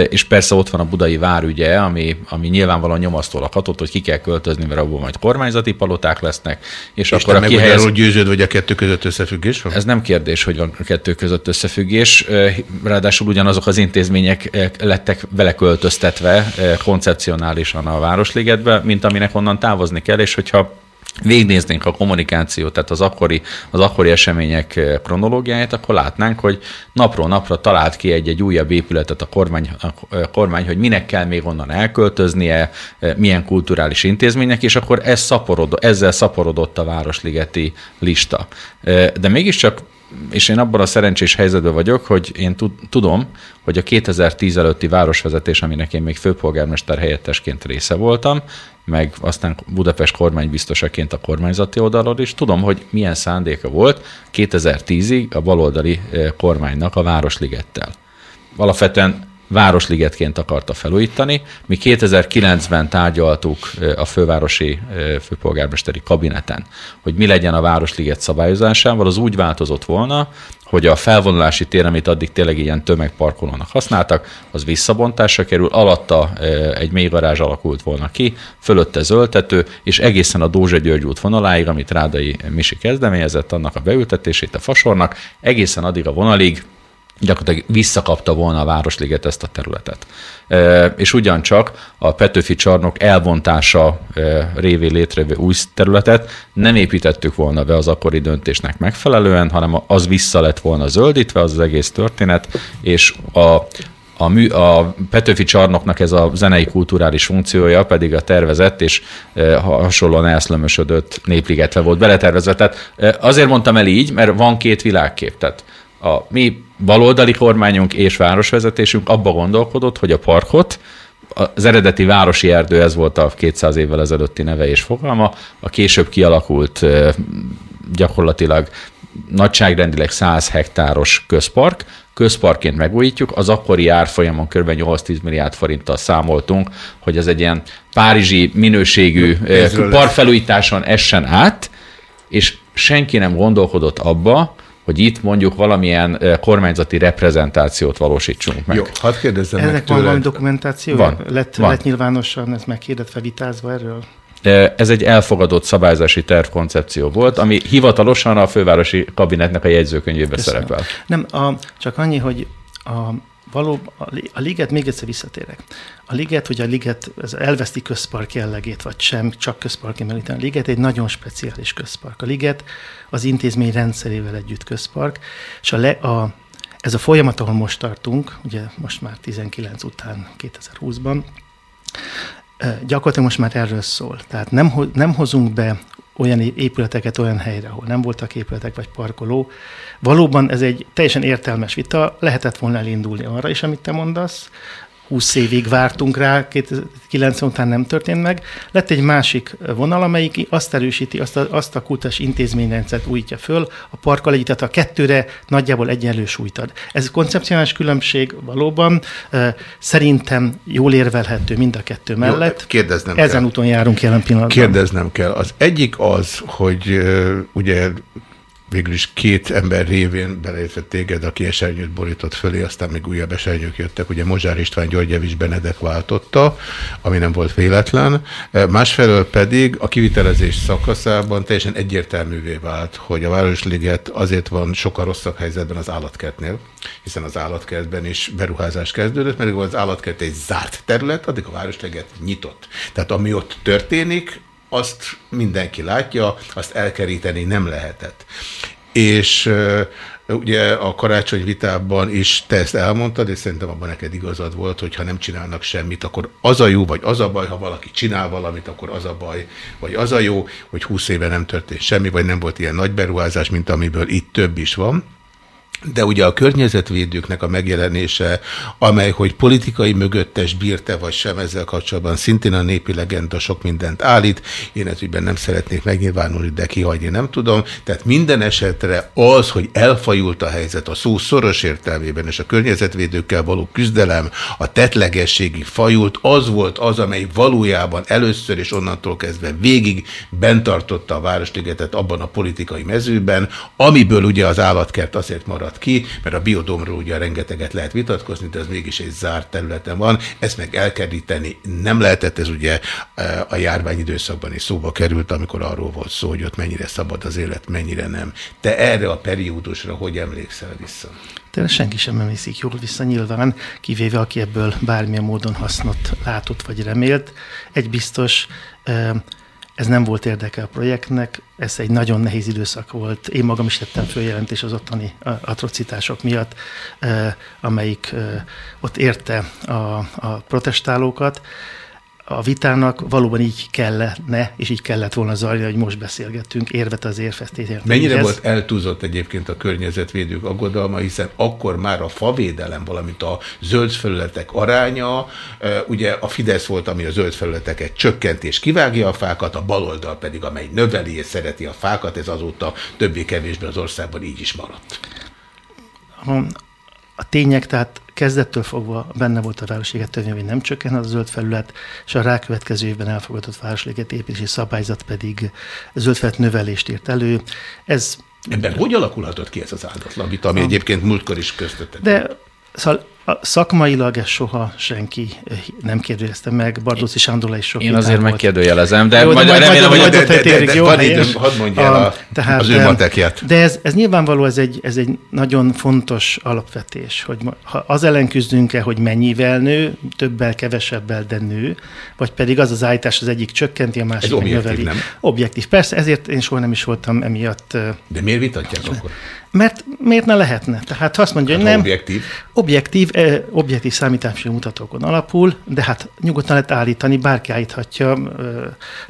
és persze ott van a budai várügye, ami, ami nyilvánvalóan nyomasztó lakatott, hogy ki kell költözni, mert abból majd kormányzati paloták lesznek. És, és akkor a kihelyez... arról győződ, hogy a kettő között összefüggés van? Ez nem kérdés, hogy van a kettő között összefüggés. Ráadásul ugyanazok az intézmények lettek vele költöztetve koncepcionálisan a Városligetbe, mint aminek onnan távozni kell, és hogyha végignéznénk a kommunikációt, tehát az akkori, az akkori események eh, kronológiáját, akkor látnánk, hogy napról napra talált ki egy-egy újabb épületet a kormány, a eh, kormány, hogy minek kell még onnan elköltöznie, eh, milyen kulturális intézmények, és akkor ez szaporodott, ezzel szaporodott a Városligeti lista. De mégiscsak és én abban a szerencsés helyzetben vagyok, hogy én tudom, hogy a 2010 előtti városvezetés, aminek én még főpolgármester helyettesként része voltam, meg aztán Budapest kormánybiztosaként a kormányzati oldalról is, tudom, hogy milyen szándéka volt 2010-ig a baloldali eh, kormánynak a Városligettel. Alapvetően Városligetként akarta felújítani. Mi 2009-ben tárgyaltuk a fővárosi főpolgármesteri kabineten, hogy mi legyen a Városliget szabályozásával. Az úgy változott volna, hogy a felvonulási tér, amit addig tényleg ilyen tömegparkolónak használtak, az visszabontásra kerül, alatta egy mély garázs alakult volna ki, fölötte zöldtető, és egészen a Dózsa György út vonaláig, amit Rádai Misi kezdeményezett, annak a beültetését a fasornak, egészen addig a vonalig gyakorlatilag visszakapta volna a Városliget ezt a területet. És ugyancsak a Petőfi csarnok elbontása e, révén létrejövő új területet nem építettük volna be az akkori döntésnek megfelelően, hanem az vissza lett volna zöldítve, az az egész történet, és a, a, mű, a Petőfi csarnoknak ez a zenei kulturális funkciója pedig a tervezett és hasonlóan elszlömösödött népligetve volt beletervezve. Tehát azért mondtam el így, mert van két világkép. Tehát a mi baloldali kormányunk és városvezetésünk abba gondolkodott, hogy a parkot, az eredeti városi erdő, ez volt a 200 évvel ezelőtti neve és fogalma, a később kialakult gyakorlatilag nagyságrendileg 100 hektáros közpark, közparkként megújítjuk, az akkori árfolyamon kb. 8-10 milliárd forinttal számoltunk, hogy ez egy ilyen párizsi minőségű parkfelújításon essen át, és senki nem gondolkodott abba, hogy itt mondjuk valamilyen kormányzati reprezentációt valósítsunk meg. Jó, hadd kérdezzem Ennek meg van tőled. valami dokumentáció? Van, Lett, van. lett nyilvánosan, ez meghirdetve, vitázva erről? Ez egy elfogadott szabályzási tervkoncepció volt, ami hivatalosan a fővárosi kabinetnek a jegyzőkönyvében Köszönöm. szerepel. Nem, a, csak annyi, hogy a, való, a, li- a liget, még egyszer visszatérek. A liget, hogy a liget ez elveszti közpark jellegét, vagy sem, csak közpark említem. A liget egy nagyon speciális közpark. A liget az intézmény rendszerével együtt közpark, és a, le, a ez a folyamat, ahol most tartunk, ugye most már 19 után 2020-ban, gyakorlatilag most már erről szól. Tehát nem, nem hozunk be olyan épületeket olyan helyre, ahol nem voltak épületek vagy parkoló. Valóban ez egy teljesen értelmes vita, lehetett volna elindulni arra is, amit te mondasz, 20 évig vártunk rá, 2090 után nem történt meg. Lett egy másik vonal, amelyik azt erősíti, azt a, azt a kultúrás intézményrendszert újítja föl, a parkkal együtt, tehát a kettőre nagyjából egyenlő súlyt ad. Ez koncepcionális különbség valóban szerintem jól érvelhető mind a kettő mellett. kérdeznem Ezen kell. úton járunk jelen pillanatban. Kérdeznem kell. Az egyik az, hogy ugye végül is két ember révén beleértve téged, aki esernyőt borított fölé, aztán még újabb esernyők jöttek. Ugye Mozsár István Györgyevics Benedek váltotta, ami nem volt véletlen. Másfelől pedig a kivitelezés szakaszában teljesen egyértelművé vált, hogy a Városliget azért van sokkal rosszabb helyzetben az állatkertnél, hiszen az állatkertben is beruházás kezdődött, mert az állatkert egy zárt terület, addig a Városliget nyitott. Tehát ami ott történik, azt mindenki látja, azt elkeríteni nem lehetett. És ugye a karácsony vitában is te ezt elmondtad, és szerintem abban neked igazad volt, hogy ha nem csinálnak semmit, akkor az a jó, vagy az a baj, ha valaki csinál valamit, akkor az a baj, vagy az a jó, hogy 20 éve nem történt semmi, vagy nem volt ilyen nagy beruházás, mint amiből itt több is van. De ugye a környezetvédőknek a megjelenése, amely, hogy politikai mögöttes bírte vagy sem ezzel kapcsolatban, szintén a népi legenda sok mindent állít. Én ez nem szeretnék megnyilvánulni, de kihagyni nem tudom. Tehát minden esetre az, hogy elfajult a helyzet a szó szoros értelmében, és a környezetvédőkkel való küzdelem, a tetlegességig fajult, az volt az, amely valójában először és onnantól kezdve végig bent tartotta a Városligetet abban a politikai mezőben, amiből ugye az állatkert azért maradt ki, mert a biodomról ugye rengeteget lehet vitatkozni, de ez mégis egy zárt területen van. Ezt meg elkeríteni nem lehetett, ez ugye eh, a járvány időszakban is szóba került, amikor arról volt szó, hogy ott mennyire szabad az élet, mennyire nem. Te erre a periódusra hogy emlékszel vissza? De senki sem emlékszik jól vissza nyilván, kivéve aki ebből bármilyen módon hasznot látott vagy remélt. Egy biztos, eh, ez nem volt érdeke a projektnek, ez egy nagyon nehéz időszak volt. Én magam is tettem följelentést az ottani atrocitások miatt, amelyik ott érte a, a protestálókat. A vitának valóban így kellene, és így kellett volna zajlani, hogy most beszélgettünk, érvet az érfesztét. Mennyire volt eltúzott egyébként a környezetvédők aggodalma, hiszen akkor már a favédelem, valamint a zöld felületek aránya, ugye a Fidesz volt, ami a zöld felületeket csökkent és kivágja a fákat, a baloldal pedig, amely növeli és szereti a fákat, ez azóta többé-kevésbé az országban így is maradt. A, a tények, tehát kezdettől fogva benne volt a Városliget törvény, hogy nem csökken az a zöld felület, és a rákövetkező évben elfogadott Városliget építési szabályzat pedig zöld felület növelést írt elő. Ez Ebben hogy alakulhatott ki ez az áldatlan vita, ami egyébként múltkor is köztöttet? De szóval A szakmailag ez soha senki eh, nem kérdezte meg, Bardóci Sándor is sok Én azért megkérdőjelezem, de Jó, de majd majd- remélem, hogy De, de, de, de van időm, hadd mondja el a, tehát, az ő matekját. De ez, ez nyilvánvaló, ez egy, ez egy nagyon fontos alapvetés, hogy ha az ellen küzdünk-e, hogy mennyivel nő, többel, kevesebbel, de nő, vagy pedig az az állítás az egyik csökkenti, a másik objektív, növeli. nem? Objektív. Persze, ezért én soha nem is voltam emiatt eh, De miért vitatják akkor? mert miért ne lehetne? Tehát ha azt mondja, hogy Hát, nem, objektív. objektív, objektív számítási mutatókon alapul, de hát nyugodtan lehet állítani, bárki állíthatja.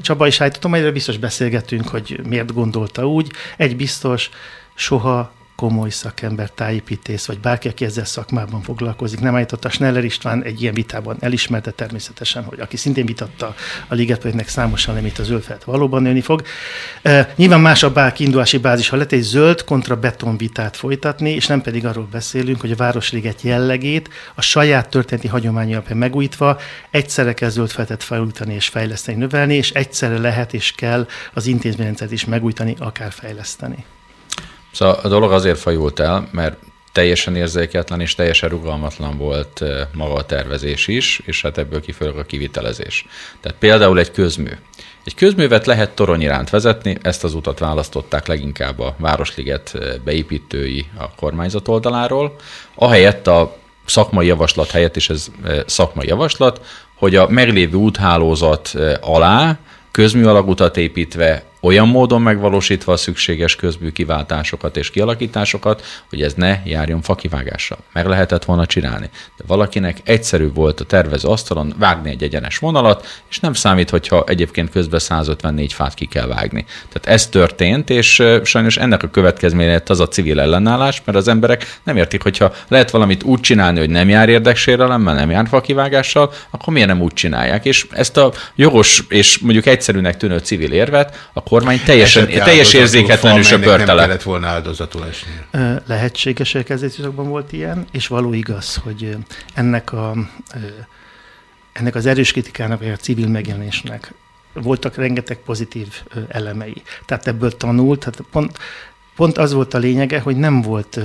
Csaba is állította, majd biztos beszélgetünk, hogy miért gondolta úgy. Egy biztos, soha komoly szakember, tájépítész, vagy bárki, aki ezzel szakmában foglalkozik. Nem állította Schneller István egy ilyen vitában elismerte természetesen, hogy aki szintén vitatta a ligetprojektnek számosan, amit a zöld felett valóban nőni fog. E, nyilván más a bár kiindulási bázis, ha lehet egy zöld kontra beton vitát folytatni, és nem pedig arról beszélünk, hogy a Városliget jellegét a saját történeti hagyomány alapján megújítva egyszerre kell zöld feltet felújítani és fejleszteni, növelni, és egyszerre lehet és kell az intézményrendszert is megújítani, akár fejleszteni. Szóval a dolog azért fajult el, mert teljesen érzéketlen és teljesen rugalmatlan volt maga a tervezés is, és hát ebből kifolyólag a kivitelezés. Tehát például egy közmű. Egy közművet lehet torony iránt vezetni, ezt az utat választották leginkább a Városliget beépítői a kormányzat oldaláról, ahelyett a szakmai javaslat helyett, és ez szakmai javaslat, hogy a meglévő úthálózat alá közmű alagutat építve, olyan módon megvalósítva a szükséges közmű kiváltásokat és kialakításokat, hogy ez ne járjon fakivágással. Meg lehetett volna csinálni. De valakinek egyszerű volt a tervező asztalon vágni egy egyenes vonalat, és nem számít, hogyha egyébként közben 154 fát ki kell vágni. Tehát ez történt, és sajnos ennek a következménye az a civil ellenállás, mert az emberek nem értik, hogyha lehet valamit úgy csinálni, hogy nem jár érdeksérelemmel, nem jár fakivágással, akkor miért nem úgy csinálják? És ezt a jogos és mondjuk egyszerűnek tűnő civil érvet a kormány teljesen, teljes érzéketlenül söpörte Nem le. kellett volna áldozatul esni. Lehetséges, kezdetidőkben volt ilyen, és való igaz, hogy ennek a, ennek az erős kritikának, vagy a civil megjelenésnek voltak rengeteg pozitív elemei. Tehát ebből tanult, tehát pont, pont az volt a lényege, hogy nem volt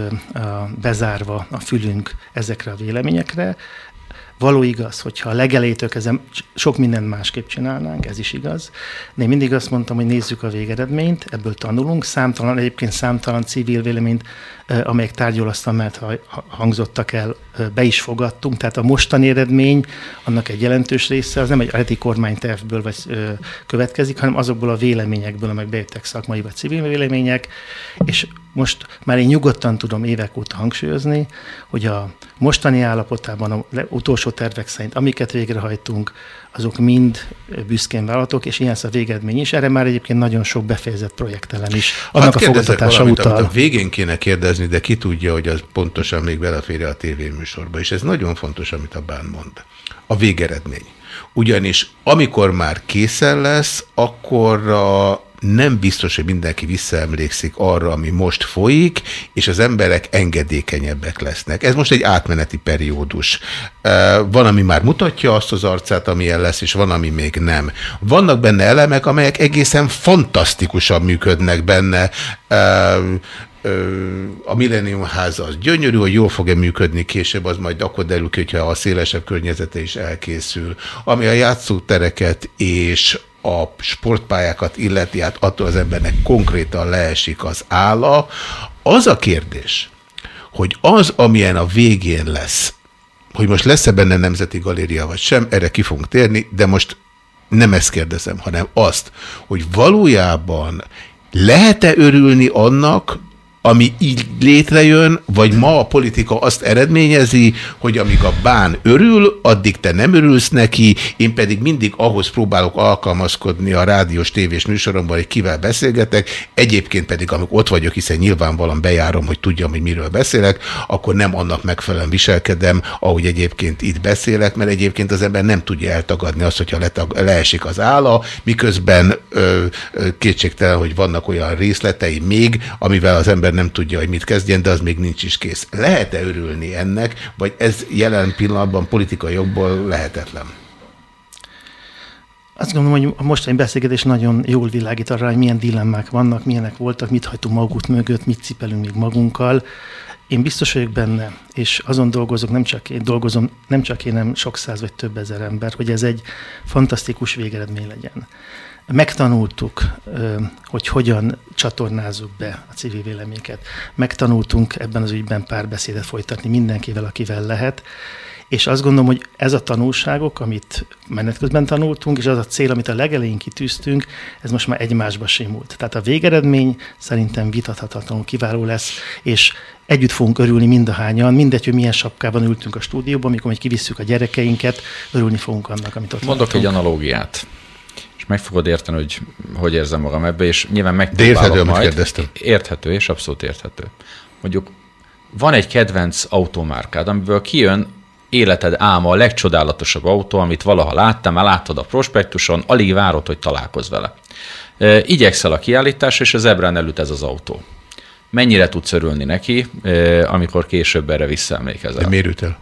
bezárva a fülünk ezekre a véleményekre, Való igaz, hogyha a legelejétől kezdve sok mindent másképp csinálnánk, ez is igaz. De én mindig azt mondtam, hogy nézzük a végeredményt, ebből tanulunk. Számtalan, egyébként számtalan civil véleményt, amelyek ha- ha- hangzottak el, be is fogadtunk. Tehát a mostani eredmény, annak egy jelentős része, az nem egy aleti kormánytervből vagy, ö, következik, hanem azokból a véleményekből, amelyek bejöttek szakmai vagy civil vélemények, és most már én nyugodtan tudom évek óta hangsúlyozni, hogy a mostani állapotában a utolsó tervek szerint, amiket végrehajtunk, azok mind büszkén vállalatok, és ilyen a végeredmény is. Erre már egyébként nagyon sok befejezett projektelem is. Annak Hát a fogadtatása valamit, utal. amit a végén kéne kérdezni, de ki tudja, hogy az pontosan még belefér a tévéműsorba. És ez nagyon fontos, amit a Bán mond. A végeredmény. Ugyanis amikor már készen lesz, akkor a nem biztos, hogy mindenki visszaemlékszik arra, ami most folyik, és az emberek engedékenyebbek lesznek. Ez most egy átmeneti periódus. Van, ami már mutatja azt az arcát, amilyen lesz, és van, ami még nem. Vannak benne elemek, amelyek egészen fantasztikusan működnek benne. A Millennium ház az gyönyörű, hogy jól fog-e működni később, az majd akkor derül ki, hogyha a szélesebb környezete is elkészül. Ami a játszótereket és a sportpályákat illeti, hát attól az embernek konkrétan leesik az álla. Az a kérdés, hogy az, amilyen a végén lesz, hogy most lesz-e benne nemzeti galéria vagy sem, erre ki fogunk térni, de most nem ezt kérdezem, hanem azt, hogy valójában lehet-e örülni annak, ami így létrejön, vagy ma a politika azt eredményezi, hogy amíg a bán örül, addig te nem örülsz neki, én pedig mindig ahhoz próbálok alkalmazkodni a rádiós tévés műsoromban, hogy kivel beszélgetek, egyébként pedig amikor ott vagyok, hiszen nyilvánvalóan bejárom, hogy tudjam, hogy miről beszélek, akkor nem annak megfelelően viselkedem, ahogy egyébként itt beszélek, mert egyébként az ember nem tudja eltagadni azt, hogyha letag, leesik az álla, miközben ö, ö, kétségtelen, hogy vannak olyan részletei még, amivel az ember nem tudja, hogy mit kezdjen, de az még nincs is kész. Lehet-e örülni ennek, vagy ez jelen pillanatban politikai jogból lehetetlen? Azt gondolom, hogy a mostani beszélgetés nagyon jól világít arra, hogy milyen dilemmák vannak, milyenek voltak, mit hagytunk maguk mögött, mit cipelünk még magunkkal. Én biztos vagyok benne, és azon dolgozok, nem csak én dolgozom, nem csak én, nem sok száz vagy több ezer ember, hogy ez egy fantasztikus végeredmény legyen. Megtanultuk, hogy hogyan csatornázzuk be a civil véleményeket. Megtanultunk ebben az ügyben párbeszédet folytatni mindenkivel, akivel lehet, és azt gondolom, hogy ez a tanulságok, amit menet közben tanultunk, és az a cél, amit a legelején kitűztünk, ez most már egymásba simult. Tehát a végeredmény szerintem vitathatatlanul kiváló lesz, és együtt fogunk örülni mindahányan, mindegy, hogy milyen sapkában ültünk a stúdióban, amikor majd kivisszük a gyerekeinket, örülni fogunk annak, amit ott Mondok látunk. egy analógiát és meg fogod érteni, hogy hogy érzem magam ebbe, és nyilván meg De érthető, amit kérdeztem. Érthető, és abszolút érthető. Mondjuk van egy kedvenc automárkád, amiből kijön életed álma a legcsodálatosabb autó, amit valaha láttam, már láttad a prospektuson, alig várod, hogy találkozz vele. Igyekszel a kiállításra, és az ebrán előtt ez az autó. Mennyire tudsz örülni neki, amikor később erre visszaemlékezel? De miért el?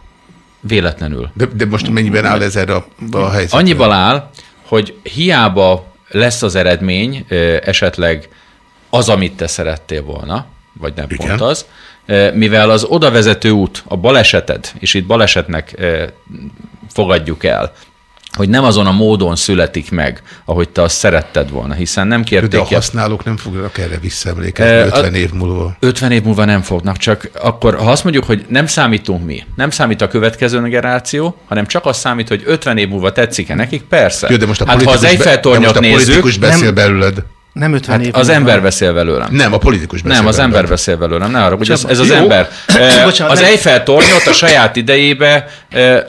Véletlenül. De, de most mennyiben áll ez erre a, a helyzetre? Annyiban áll, hogy hiába lesz az eredmény esetleg az, amit te szerettél volna, vagy nem Igen. pont az, mivel az odavezető út, a baleseted, és itt balesetnek fogadjuk el, hogy nem azon a módon születik meg, ahogy te azt szeretted volna, hiszen nem kérték... De a használók nem fognak erre visszaemlékezni 50 év múlva. 50 év múlva nem fognak, csak akkor, ha azt mondjuk, hogy nem számítunk mi, nem számít a következő generáció, hanem csak az számít, hogy 50 év múlva tetszik-e nekik, persze. Jó, de most a hát, ha az Eiffel-tornyot nézzük... beszél nem, belőled. Nem 50 hát év az ember beszél belőlem. Nem, a politikus beszél Nem, az belőled. ember beszél belőlem. Ne arra, hogy ez, ez az Jó. ember. Bocsánat, az Eiffel tornyot a saját idejébe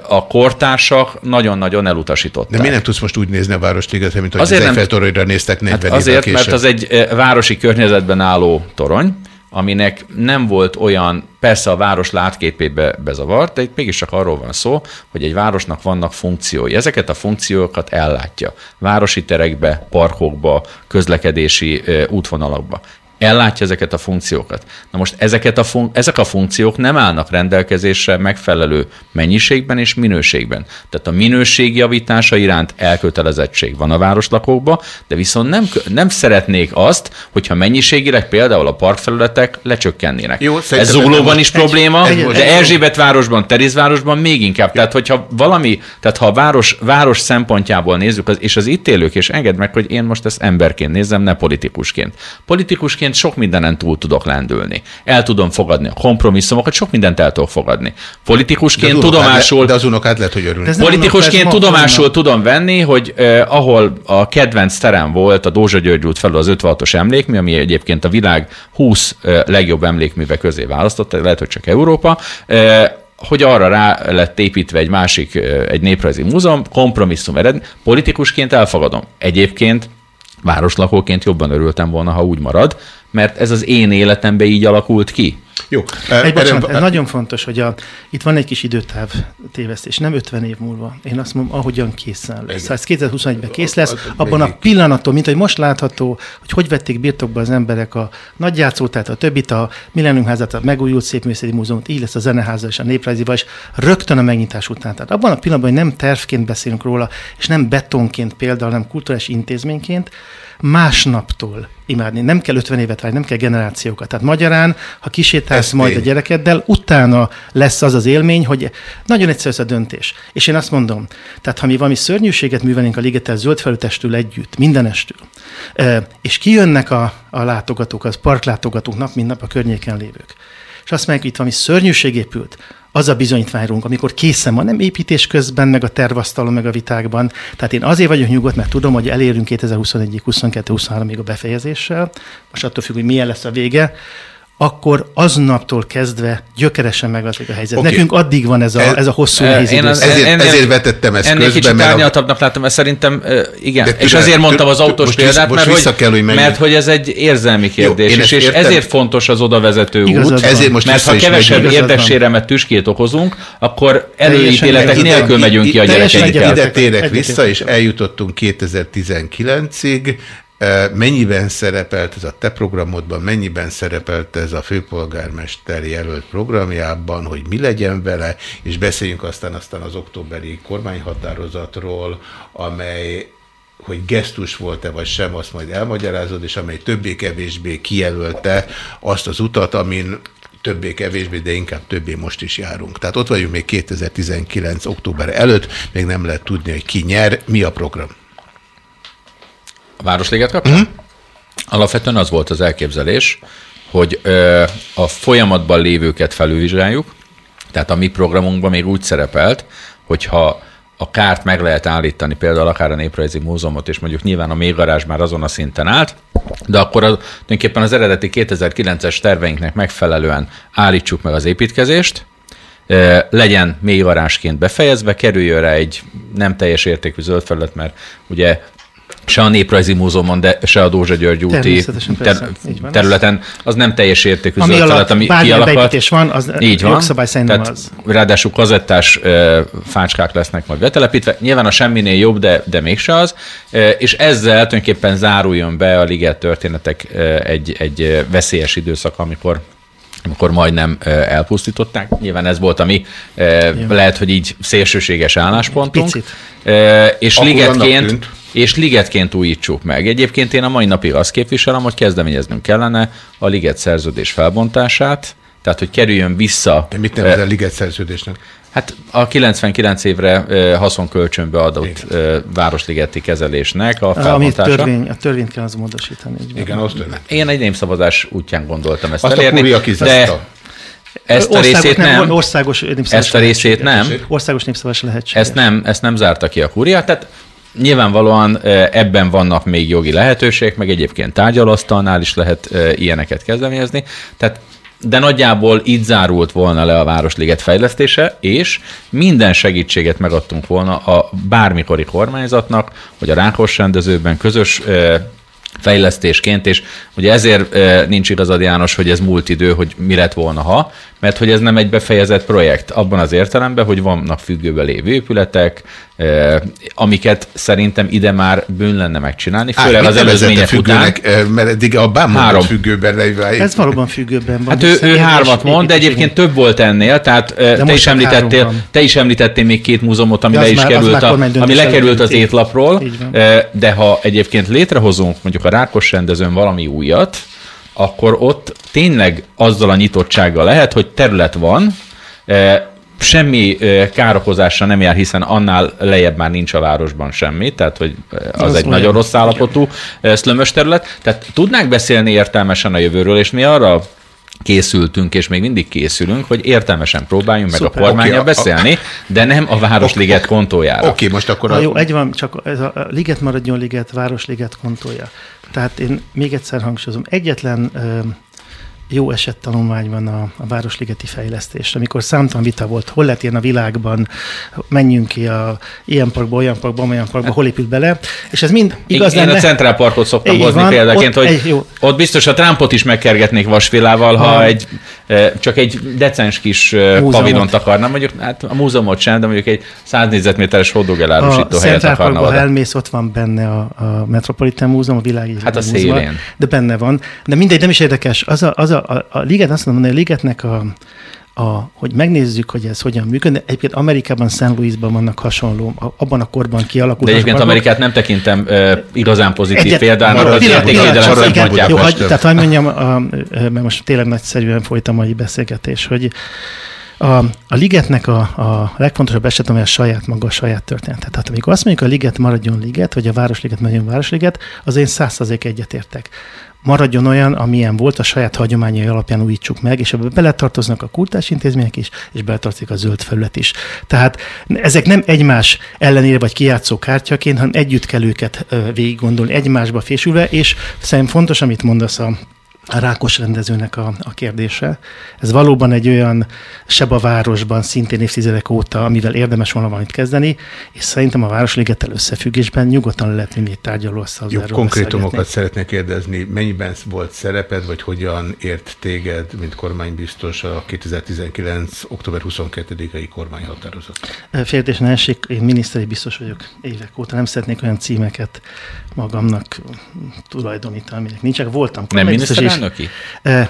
a kortársak nagyon-nagyon elutasították. De miért nem tudsz most úgy nézni a Városligetre, mint hogy azért az Eiffel toronyra néztek 40 hát Azért, később. mert az egy városi környezetben álló torony, aminek nem volt olyan, persze a város látképébe bezavart, de itt mégiscsak arról van szó, hogy egy városnak vannak funkciói. Ezeket a funkciókat ellátja. Városi terekbe, parkokba, közlekedési útvonalakba ellátja ezeket a funkciókat. Na most ezeket a fun- ezek a funkciók nem állnak rendelkezésre megfelelő mennyiségben és minőségben. Tehát a minőség javítása iránt elkötelezettség van a városlakókban, de viszont nem, nem szeretnék azt, hogyha mennyiségileg például a parkfelületek lecsökkennének. Jó, Ez Zuglóban is egy, probléma, egy, de Erzsébet városban, Terézvárosban még inkább. Tehát, hogyha valami, tehát ha a város, város szempontjából nézzük, az, és az itt élők, és engedd meg, hogy én most ezt emberként nézem, ne politikusként. Politikusként sok mindenen túl tudok lendülni. El tudom fogadni a kompromisszumokat, sok mindent el tudok fogadni. Politikusként de tudomásul... Le, de az unokát lehet, hogy örülnek. Politikusként tudomásul tudom venni, hogy eh, ahol a kedvenc terem volt a Dózsa György út felül az 56-os emlékmű, ami egyébként a világ 20 eh, legjobb emlékműve közé választott, lehet, hogy csak Európa, eh, hogy arra rá lett építve egy másik, egy néprajzi múzeum, kompromisszum eredmény, politikusként elfogadom. Egyébként városlakóként jobban örültem volna, ha úgy marad, mert ez az én életemben így alakult ki. Jó. Egy, bocsánat, ez nagyon fontos, hogy a, itt van egy kis időtáv tévesztés, nem 50 év múlva. Én azt mondom, ahogyan készen lesz. Ha ez 2021-ben kész lesz, abban a pillanattól, mint hogy most látható, hogy hogy vették birtokba az emberek a nagyjátszótát, a többit, a Millennium házát, a megújult Szépművészeti Múzeumot, így lesz a Zeneháza és a Néprajzival, és rögtön a megnyitás után. Tehát abban a pillanatban, hogy nem tervként beszélünk róla, és nem betonként például, hanem kulturális intézményként, másnaptól imádni. Nem kell 50 évet várni, nem kell generációkat. Tehát magyarán, ha kisétálsz Ez majd a gyerekeddel, utána lesz az az élmény, hogy nagyon egyszerű ez a döntés. És én azt mondom, tehát ha mi valami szörnyűséget művelnénk a ligetel zöld felütestül együtt, mindenestül, és kijönnek a, a látogatók, az parklátogatók nap, mint nap a környéken lévők, és azt mondják, hogy itt valami szörnyűség épült, az a bizonyítványunk, amikor készen van, nem építés közben, meg a tervasztalon, meg a vitákban. Tehát én azért vagyok nyugodt, mert tudom, hogy elérünk 2021-ig, 22-23-ig a befejezéssel, most attól függ, hogy milyen lesz a vége, akkor aznaptól kezdve gyökeresen megváltozik a helyzet. Okay. Nekünk addig van ez a, ez a hosszú nehéz én az, ezért, ennél, ezért vetettem ezt ennél közben. Ennél árnyaltabbnak látom, mert szerintem igen. De és azért mondtam az autós most példát, most mert, hogy, kell, hogy mert hogy ez egy érzelmi kérdés, Jó, és, és ezért fontos az odavezető út, ezért most mert ha kevesebb érdekséremet tüskét okozunk, akkor előítéletek nélkül megyünk ki a gyerekeinkkel. Ide térek vissza, és eljutottunk 2019-ig, Mennyiben szerepelt ez a te programodban, mennyiben szerepelt ez a főpolgármester jelölt programjában, hogy mi legyen vele, és beszéljünk aztán aztán az októberi kormányhatározatról, amely hogy gesztus volt-e vagy sem, azt majd elmagyarázod, és amely többé-kevésbé kijelölte azt az utat, amin többé-kevésbé, de inkább többé most is járunk. Tehát ott vagyunk még 2019. október előtt, még nem lehet tudni, hogy ki nyer. Mi a program? Városliget kapcsán? Mm-hmm. Alapvetően az volt az elképzelés, hogy ö, a folyamatban lévőket felülvizsgáljuk, tehát a mi programunkban még úgy szerepelt, hogyha a kárt meg lehet állítani, például akár a Néprajzi Múzeumot, és mondjuk nyilván a mélygarázs már azon a szinten állt, de akkor az, tulajdonképpen az eredeti 2009-es terveinknek megfelelően állítsuk meg az építkezést, legyen mélygarázsként befejezve, kerüljön rá egy nem teljes értékű zöld felület, mert ugye se a Néprajzi Múzeumon, de se a Dózsa György úti ter- területen, az nem teljes értékű ami zöld ami beépítés van, az így van. jogszabály szerint Tehát az. Ráadásul kazettás fácskák lesznek majd betelepítve. Nyilván a semminél jobb, de, de mégse az. És ezzel tulajdonképpen záruljon be a liget történetek egy, egy veszélyes időszak, amikor amikor majdnem elpusztították. Nyilván ez volt a mi, lehet, hogy így szélsőséges álláspontunk. Picit. És Akkor annak ligetként, tűnt. És ligetként újítsuk meg. Egyébként én a mai napig azt képviselem, hogy kezdeményeznünk kellene a liget szerződés felbontását, tehát hogy kerüljön vissza. De mit nevezel liget szerződésnek? Hát a 99 évre haszonkölcsönbe adott ö, városligeti kezelésnek a Amit felbontása. törvény, a törvényt kell az módosítani. így. Igen, azt. Én egy népszavazás útján gondoltam ezt Azt a elérni, kúria de ezt a Országos részét nem, Országos népszavazás ezt a részét nem, Országos népszavazás lehetséges. ezt nem, ezt nem zárta ki a kúria, tehát nyilvánvalóan ebben vannak még jogi lehetőségek, meg egyébként tárgyalasztalnál is lehet ilyeneket kezdeményezni, tehát de nagyjából így zárult volna le a Városliget fejlesztése, és minden segítséget megadtunk volna a bármikori kormányzatnak, hogy a Rákos rendezőben közös fejlesztésként, és ugye ezért nincs igazad János, hogy ez múlt idő, hogy mi lett volna ha, mert hogy ez nem egy befejezett projekt, abban az értelemben, hogy vannak függőbe lévő épületek, e, amiket szerintem ide már bűn lenne megcsinálni, főleg mit az előzmények után. függőnek, eh, Mert eddig a Bám Három. függőben lévő. Ez valóban függőben van. Hát ő, ő hármat mond, de egyébként több volt ennél, tehát ö, te is, említettél, te is említettél még két múzeumot, ami le is már- került, a, ami lekerült az étlapról, de ha egyébként létrehozunk mondjuk a Rákos rendezőn valami újat, akkor ott tényleg azzal a nyitottsággal lehet, hogy terület van, ö, semmi ö, károkozásra nem jár, hiszen annál lejjebb már nincs a városban semmi, tehát hogy ö, az, Az egy olyan. nagyon rossz állapotú szlömös terület. Tehát tudnánk beszélni értelmesen a jövőről, és mi arra készültünk, és még mindig készülünk, hogy értelmesen próbáljunk meg Szuper. a kormánya Oké, a- beszélni, de nem a Városliget kontójára. Oké, most akkor Na a, jó, egy van, csak ez a liget maradjon liget, városliget kontója. Tehát én még egyszer hangsúlyozom, egyetlen jó esettanulmány van a, a Városligeti fejlesztés, amikor számtalan vita volt, hol lett ilyen a világban, menjünk ki a ilyen parkba, olyan parkba, olyan parkba, hol épült bele, és ez mind igaz Én, én a. Central Parkot szoktam hozni van, példaként, ott hogy egy- jó. ott biztos a Trumpot is megkergetnék vasvilával, ha Ha. egy, csak egy decens kis Múzeumot. pavilont akarna, mondjuk hát a múzeumot sem, de mondjuk egy 100 négyzetméteres a hódogelárusító helyet Central akarna oda. elmész, ott van benne a, a Metropolitan Múzeum, a világ Hát a múzeum, szélén. De benne van. De mindegy, nem is érdekes. Az a, az a, a, a liget, azt mondom, hogy a ligetnek a, a, hogy megnézzük, hogy ez hogyan működik. Egyébként Amerikában, St. Louisban vannak hasonló, abban a korban kialakult. De egyébként parkok. Amerikát nem tekintem uh, igazán pozitív Egyet- példának, az értékvédelem. Jó, hagy, tehát hogy mondjam, a, mert most tényleg nagyszerűen folyt a mai beszélgetés, hogy a, a ligetnek a, a legfontosabb eset, amely a saját maga, a saját története. Tehát amikor azt mondjuk, a liget maradjon liget, vagy a városliget maradjon városliget, az én százszerzék egyetértek. Maradjon olyan, amilyen volt, a saját hagyományai alapján újítsuk meg, és ebbe beletartoznak a kultás intézmények is, és beletartozik a zöld felület is. Tehát ezek nem egymás ellenére vagy kijátszó kártyaként, hanem együtt kell őket végig gondolni, egymásba fésülve, és szerintem fontos, amit mondasz a a Rákos rendezőnek a, a kérdése. Ez valóban egy olyan seb a városban, szintén évtizedek óta, amivel érdemes volna valamit kezdeni, és szerintem a Városligettel összefüggésben nyugodtan le lehet vinni egy tárgyalóasztal. Jó, konkrétumokat szeretnék kérdezni. Mennyiben volt szereped, vagy hogyan ért téged, mint kormánybiztos a 2019. október 22-i kormányhatározat? Féltés ne esik, én miniszteri biztos vagyok évek óta, nem szeretnék olyan címeket magamnak tulajdonítani, aminek nincsenek. Voltam Nem kormánybiztos is,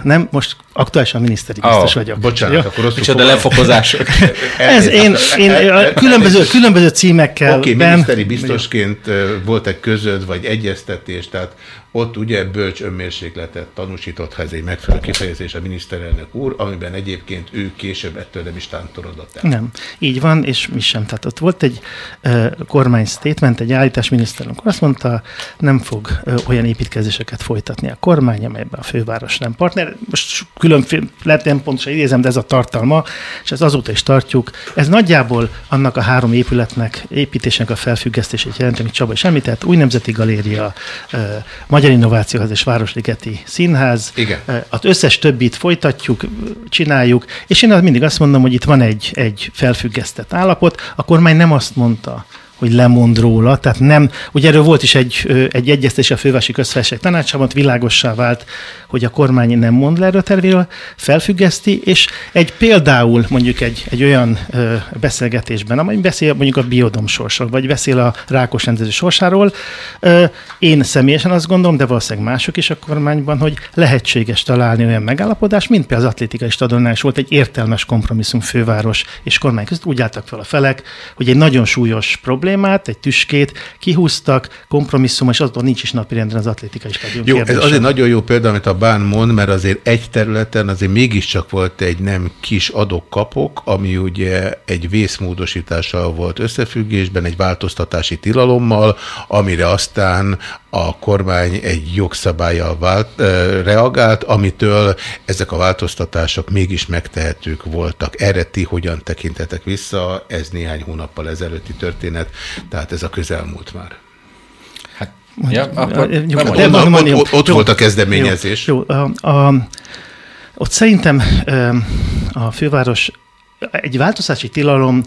Nem, most aktuálisan miniszteri biztos Ó, vagyok. Bocsánat, Jó? akkor rosszul Micsoda lefokozások. Ez én, én a különböző, különböző címekkel. Oké, okay, miniszteri biztosként volt egy közöd, vagy egyeztetés, tehát ott ugye bölcs önmérsékletet tanúsított, ha ez egy megfelelő kifejezés a miniszterelnök úr, amiben egyébként ő később ettől nem is tántorodott el. Nem, így van, és mi sem. Tehát ott volt egy uh, kormány statement, egy állításminiszter, amikor azt mondta, nem fog uh, olyan építkezéseket folytatni a kormány, amelyben a főváros nem partner. Most különféle, lehet nem pontosan idézem, de ez a tartalma, és ez azóta is tartjuk. Ez nagyjából annak a három épületnek, építésnek a felfüggesztését jelenti, amit Csaba is említett, új nemzeti galéria, uh, Magyar Innovációház és Városligeti Színház. Igen. Az összes többit folytatjuk, csináljuk, és én mindig azt mondom, hogy itt van egy, egy felfüggesztett állapot, a kormány nem azt mondta, hogy lemond róla, tehát nem, ugye erről volt is egy, egy egyeztetés a fővárosi közfelség tanácsában, világossá vált, hogy a kormány nem mond le erről a tervéről, felfüggeszti, és egy például mondjuk egy, egy olyan beszélgetésben, amely beszél mondjuk a biodom sorsról, vagy beszél a rákos rendező sorsáról, én személyesen azt gondolom, de valószínűleg mások is a kormányban, hogy lehetséges találni olyan megállapodást, mint például az atlétikai stadionnál is volt egy értelmes kompromisszum főváros és kormány között. Úgy álltak fel a felek, hogy egy nagyon súlyos problémát, egy tüskét kihúztak, kompromisszum, és azon nincs is napirenden az atlétikai stadion Jó, ez kérdése. azért nagyon jó példa, amit a Bán mond, mert azért egy területen azért mégiscsak volt egy nem kis adok-kapok, ami ugye egy vészmódosítással volt összefüggésben, egy változtatási tilalommal, amire aztán a kormány egy jogszabályjal vált, reagált, amitől ezek a változtatások mégis megtehetők voltak. Erre ti hogyan tekintetek vissza? Ez néhány hónappal ezelőtti történet, tehát ez a közelmúlt már. Ja, akkor nem van- van- ott- ott- jó, volt a kezdeményezés. Jó, jó a, a, ott szerintem a főváros egy változási tilalom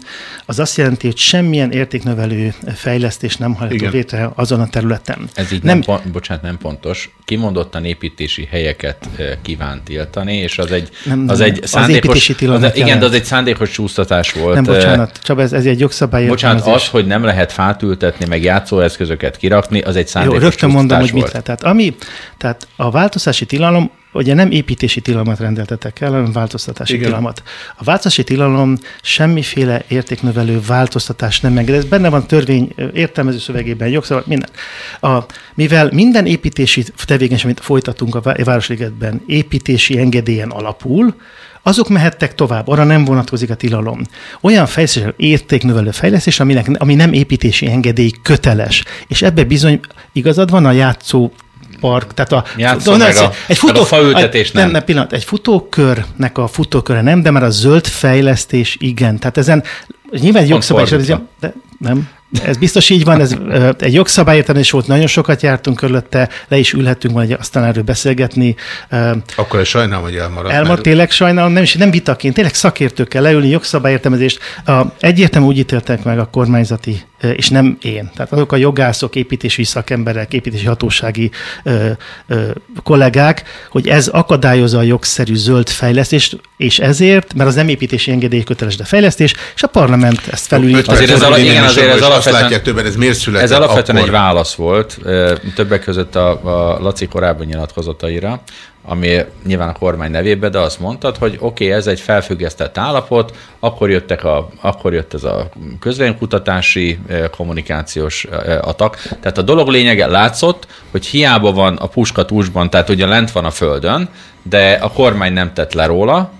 az azt jelenti, hogy semmilyen értéknövelő fejlesztés nem Igen. létre azon a területen. Ez így nem, nem pont, bocsánat, nem pontos. Kimondottan építési helyeket eh, kívánt tiltani, és az egy, Nem, az nem, egy az szándékos, építési tilalmat az, igen, de az egy szándékos csúsztatás volt. Nem, Eh, bocsánat, Csaba, ez, ez egy jogszabály Bocsánat, az, hogy nem lehet fát ültetni, meg játszóeszközöket kirakni, az egy Jó, szándékos rögtön mondom, hogy csúsztatás mit volt. lehet. Tehát, ami, tehát a változási tilalom, ugye nem építési tilalmat rendeltetek el, hanem változtatási Igen. Tilalmat. A változási tilalom semmiféle értéknövelő változtatás nem enged. Ez benne van törvény értelmező szövegében, jogszabály, minden. A, mivel minden építési tevékenység, amit folytatunk a Vá- Városligetben, építési engedélyen alapul, azok mehettek tovább, arra nem vonatkozik a tilalom. Olyan fejlesztés, értéknövelő fejlesztés, aminek, ami nem építési engedély köteles. És ebbe bizony igazad van a játszó park, tehát a, Játszó de meg nem, a- meg a faültetés nem. nem. nem. pillanat, egy futókörnek a futóköre nem, de már a zöld fejlesztés igen. Tehát ezen nyilván egy jogszabály, is- de nem. Ez biztos így van, ez ö, egy jogszabályértelmés volt, nagyon sokat jártunk körülötte, le is ülhettünk volna, egy aztán erről beszélgetni. Ö, Akkor sajnálom, hogy elmaradt. Elmar, mert- tényleg sajnálom, nem is nem vitaként, tényleg szakértőkkel leülni, jogszabályértelmezést. A, egyértelműen úgy ítéltek meg a kormányzati, és nem én. Tehát azok a jogászok, építési szakemberek, építési hatósági ö, ö, kollégák, hogy ez akadályozza a jogszerű zöld fejlesztést, és ezért, mert az nem építési engedély köteles, de fejlesztés, és a parlament ezt felülírta. Azért ez ala- igen, azért ez Azt alapvetően- látják többen, ez miért született Ez alapvetően akkor? egy válasz volt, többek között a, a Laci korábbi nyilatkozataira, ami nyilván a kormány nevében, de azt mondtad, hogy oké, okay, ez egy felfüggesztett állapot, akkor, jöttek a, akkor jött ez a közvénykutatási ö, kommunikációs ö, atak. Tehát a dolog lényege látszott, hogy hiába van a puska túsban, tehát ugye lent van a földön, de a kormány nem tett le róla,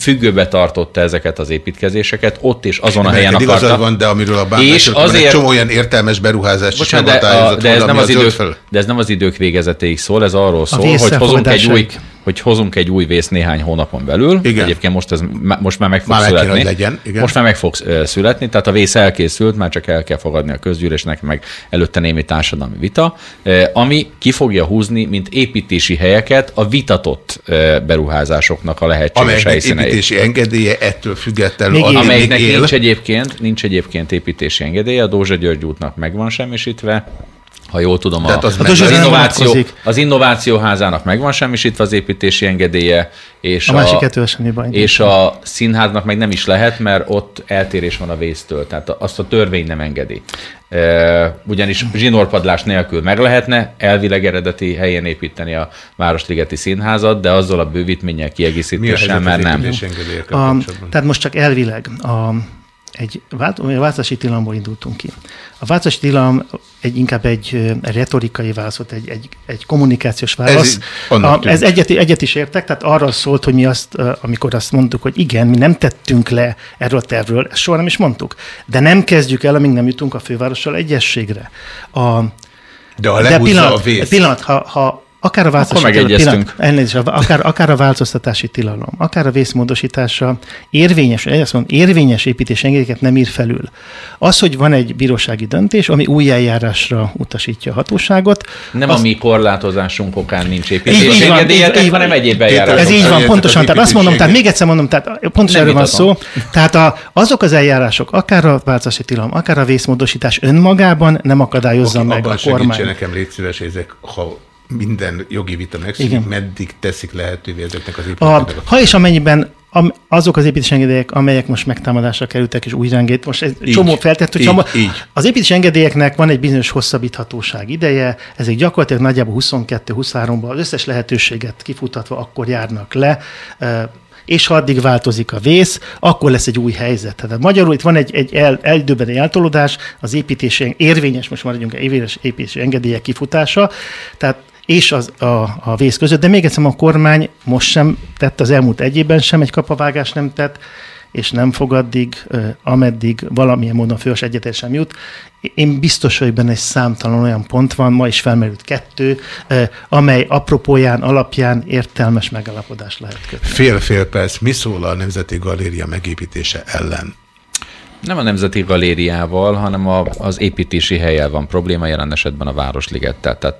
függőbe tartotta ezeket az építkezéseket, ott és azon a helyen akarta. igazad van, de amiről a bán És azért... egy csomó olyan értelmes beruházás is Bocsánat, de, a, de, ez nem az a zöld idők, de ez nem az idők végezetéig szól, ez arról szól, hogy hozunk, egy új, hogy hozunk egy új vész néhány hónapon belül. Igen. Egyébként most, ez, most már meg fog Már meg születni. hogy legyen, igen. Most már meg fog születni, tehát a vész elkészült, már csak el kell fogadni a közgyűlésnek, meg előtte némi társadalmi vita, ami ki fogja húzni, mint építési helyeket a vitatott beruházásoknak a lehetséges Amelynek helyszíneit. építési engedélye ettől függetlenül még Amelyiknek él. nincs egyébként, nincs egyébként építési engedélye, a Dózsa György útnak meg van semmisítve, ha jól tudom, a, az az, meg- az, nem innováció, az innovációházának meg van semmisítve az építési engedélye, és A másik kettővel semmi baj. és a színháznak meg nem is lehet, mert ott eltérés van a vésztől, tehát azt a törvény nem engedi. E, ugyanis zsinórpadlás nélkül meg lehetne elvileg eredeti helyén építeni a Városligeti Színházat, de azzal a bővítménnyel a kiegészítéssel már az nem. A, tehát most csak elvileg a, egy vált- a változási tilalomból indultunk ki. A változási tilalom egy, inkább egy, retorikai válasz volt, egy, egy, egy kommunikációs válasz. annak a, tűnt. ez egyet, egyet is értek, tehát arra szólt, hogy mi azt, amikor azt mondtuk, hogy igen, mi nem tettünk le erről a tervről, ezt soha nem is mondtuk. De nem kezdjük el, amíg nem jutunk a fővárossal egyességre. A, De ha de pillanat, a vész, pillanat ha, ha akár a változtatási tilalom, akár, akár a változtatási tilalom, akár a vészmódosítása érvényes, azt mondom, érvényes építés engedélyeket nem ír felül. Az, hogy van egy bírósági döntés, ami új eljárásra utasítja a hatóságot, Nem azt- a mi korlátozásunk okán nincs így- engedélyetek, így- hanem egyéb eljárások. ez így van, pontosan. az Tehát azt mondom, tehát még egyszer mondom, tehát pontosan erről van szó. Tehát a, azok az eljárások, akár a változási tilalom, akár a vészmódosítás önmagában nem akadályozza meg abban a kormány. nekem, légy szíves, ezek, ha minden jogi vita megszűnik, meddig teszik lehetővé ezeknek az a ha és amennyiben am, azok az építési engedélyek, amelyek most megtámadásra kerültek és újra engedélyt, most egy Így, csomó feltett, hogy így, csomó, így. az építési engedélyeknek van egy bizonyos hosszabbíthatóság ideje, ezek gyakorlatilag nagyjából 22-23-ban az összes lehetőséget kifutatva akkor járnak le, és ha addig változik a vész, akkor lesz egy új helyzet. Tehát magyarul itt van egy, egy el, elidőbeni eltolódás, az építési, érvényes, most maradjunk érvényes építési engedélyek kifutása, tehát és az, a, a vész között, de még egyszer a kormány most sem tett, az elmúlt egy évben sem egy kapavágás nem tett, és nem fog addig, ameddig valamilyen módon fős egyetés sem jut. Én biztos vagyok benne, hogy számtalan olyan pont van, ma is felmerült kettő, amely apropóján, alapján értelmes megállapodást lehet kötni. Fél-fél perc, mi szól a Nemzeti Galéria megépítése ellen? Nem a Nemzeti Galériával, hanem a, az építési helyel van probléma, jelen esetben a Városligettel. Tehát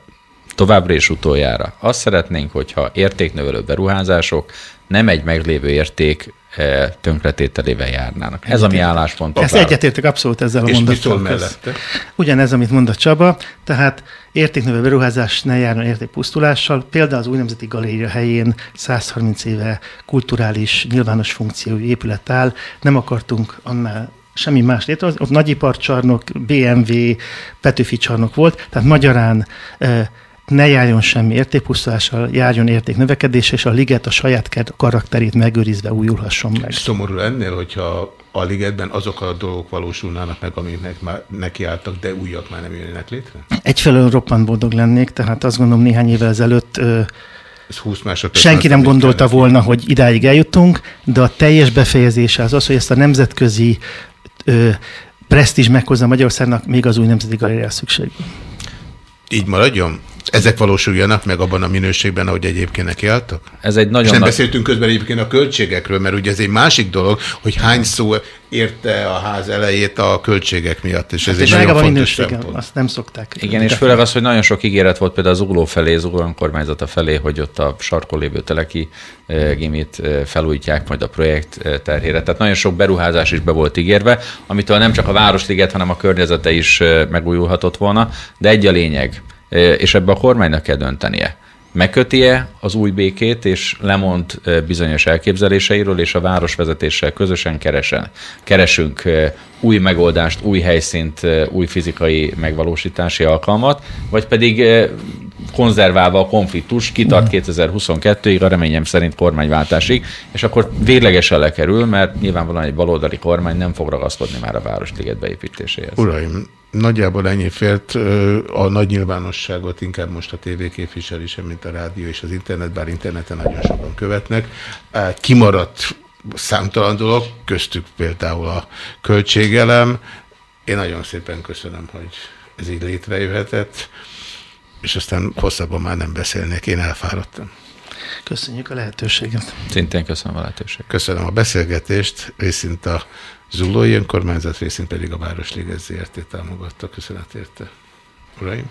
továbbra és utoljára. Azt szeretnénk, hogyha értéknövelő beruházások nem egy meglévő érték eh, tönkretételével járnának. Ez a mi álláspontunk. Ezt egyetértek abszolút ezzel a mondattal. mellette? Ugyanez, amit mondott Csaba, tehát értéknövő beruházás ne járjon értékpusztulással. Például az új nemzeti galéria helyén 130 éve kulturális, nyilvános funkciójú épület áll. Nem akartunk annál semmi más létrehozni. Ott nagyiparcsarnok, BMW, Petőfi csarnok volt, tehát magyarán eh, ne járjon semmi értékpusztulással, járjon értéknövekedés, és a liget a saját karakterét megőrizve újulhasson meg. Szomorú ennél, hogyha a ligetben azok a dolgok valósulnának meg, amiknek már nekiálltak, de újak már nem jönnek létre? Egyfelől roppant boldog lennék, tehát azt gondolom néhány évvel ezelőtt ö, Ez 20 másodperc. senki nem gondolta kellene. volna, hogy idáig eljutunk, de a teljes befejezése az az, hogy ezt a nemzetközi ö, presztízs meghozza Magyarországnak, még az új nemzeti galériára szükség. Így maradjon? Ezek valósuljanak meg abban a minőségben, ahogy egyébként nekiálltak? Ez egy És nagyon nem nagy... beszéltünk közben egyébként a költségekről, mert ugye ez egy másik dolog, hogy hány szó érte a ház elejét a költségek miatt, és ez egy És nagyon fontos minősége, szempont. azt nem szokták. Igen, és főleg az, hogy nagyon sok ígéret volt például az Ugló felé, az Ugló önkormányzata felé, hogy ott a sarkon lévő teleki eh, gimit eh, felújítják majd a projekt eh, terhére. Tehát nagyon sok beruházás is be volt ígérve, amitől nem csak a Városliget, hanem a környezete is megújulhatott volna, de egy a lényeg, és ebbe a kormánynak kell döntenie. Megköti-e az új békét, és lemond bizonyos elképzeléseiről, és a városvezetéssel közösen keresen, keresünk új megoldást, új helyszínt, új fizikai megvalósítási alkalmat, vagy pedig konzerválva a konfliktus, kitart 2022-ig, a reményem szerint kormányváltásig, és akkor véglegesen lekerül, mert nyilvánvalóan egy baloldali kormány nem fog ragaszkodni már a Városliget beépítéséhez. Uraim, nagyjából ennyi fért a nagy nyilvánosságot, inkább most a tévé képviseli sem, mint a rádió és az internet, bár interneten nagyon sokan követnek. Kimaradt számtalan dolog, köztük például a költségelem. Én nagyon szépen köszönöm, hogy ez így létrejöhetett, és aztán hosszabban már nem beszélnék, én elfáradtam. Köszönjük a lehetőséget. Szintén köszönöm a lehetőséget. Köszönöm a beszélgetést, részint a Zulói Önkormányzat, részint pedig a Városliget ZRT támogatta. Köszönet érte. Uraim!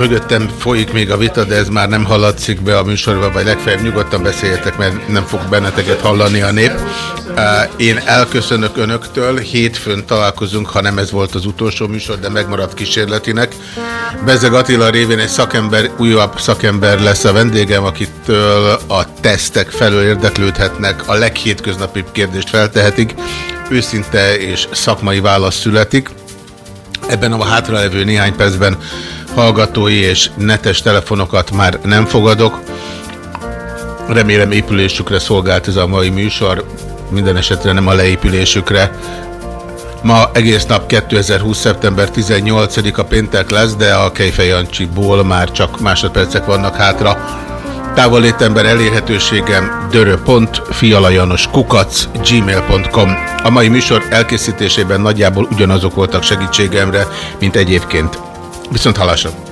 Mögöttem folyik még a vita, de ez már nem hallatszik be a műsorba, vagy legfeljebb nyugodtan beszéljetek, mert nem fog benneteket hallani a nép. Én elköszönök önöktől, hétfőn találkozunk, ha nem ez volt az utolsó műsor, de megmaradt kísérletinek. Bezeg Attila révén egy szakember, újabb szakember lesz a vendégem, akitől a tesztek felől érdeklődhetnek, a leghétköznapibb kérdést feltehetik, őszinte és szakmai válasz születik. Ebben a hátralevő néhány percben hallgatói és netes telefonokat már nem fogadok. Remélem épülésükre szolgált ez a mai műsor, minden esetre nem a leépülésükre. Ma egész nap 2020. szeptember 18-a péntek lesz, de a Kejfej Jancsiból már csak másodpercek vannak hátra. Távolétember elérhetőségem dörö.fialajanoskukac gmail.com A mai műsor elkészítésében nagyjából ugyanazok voltak segítségemre, mint egyébként. Viszont hallásra!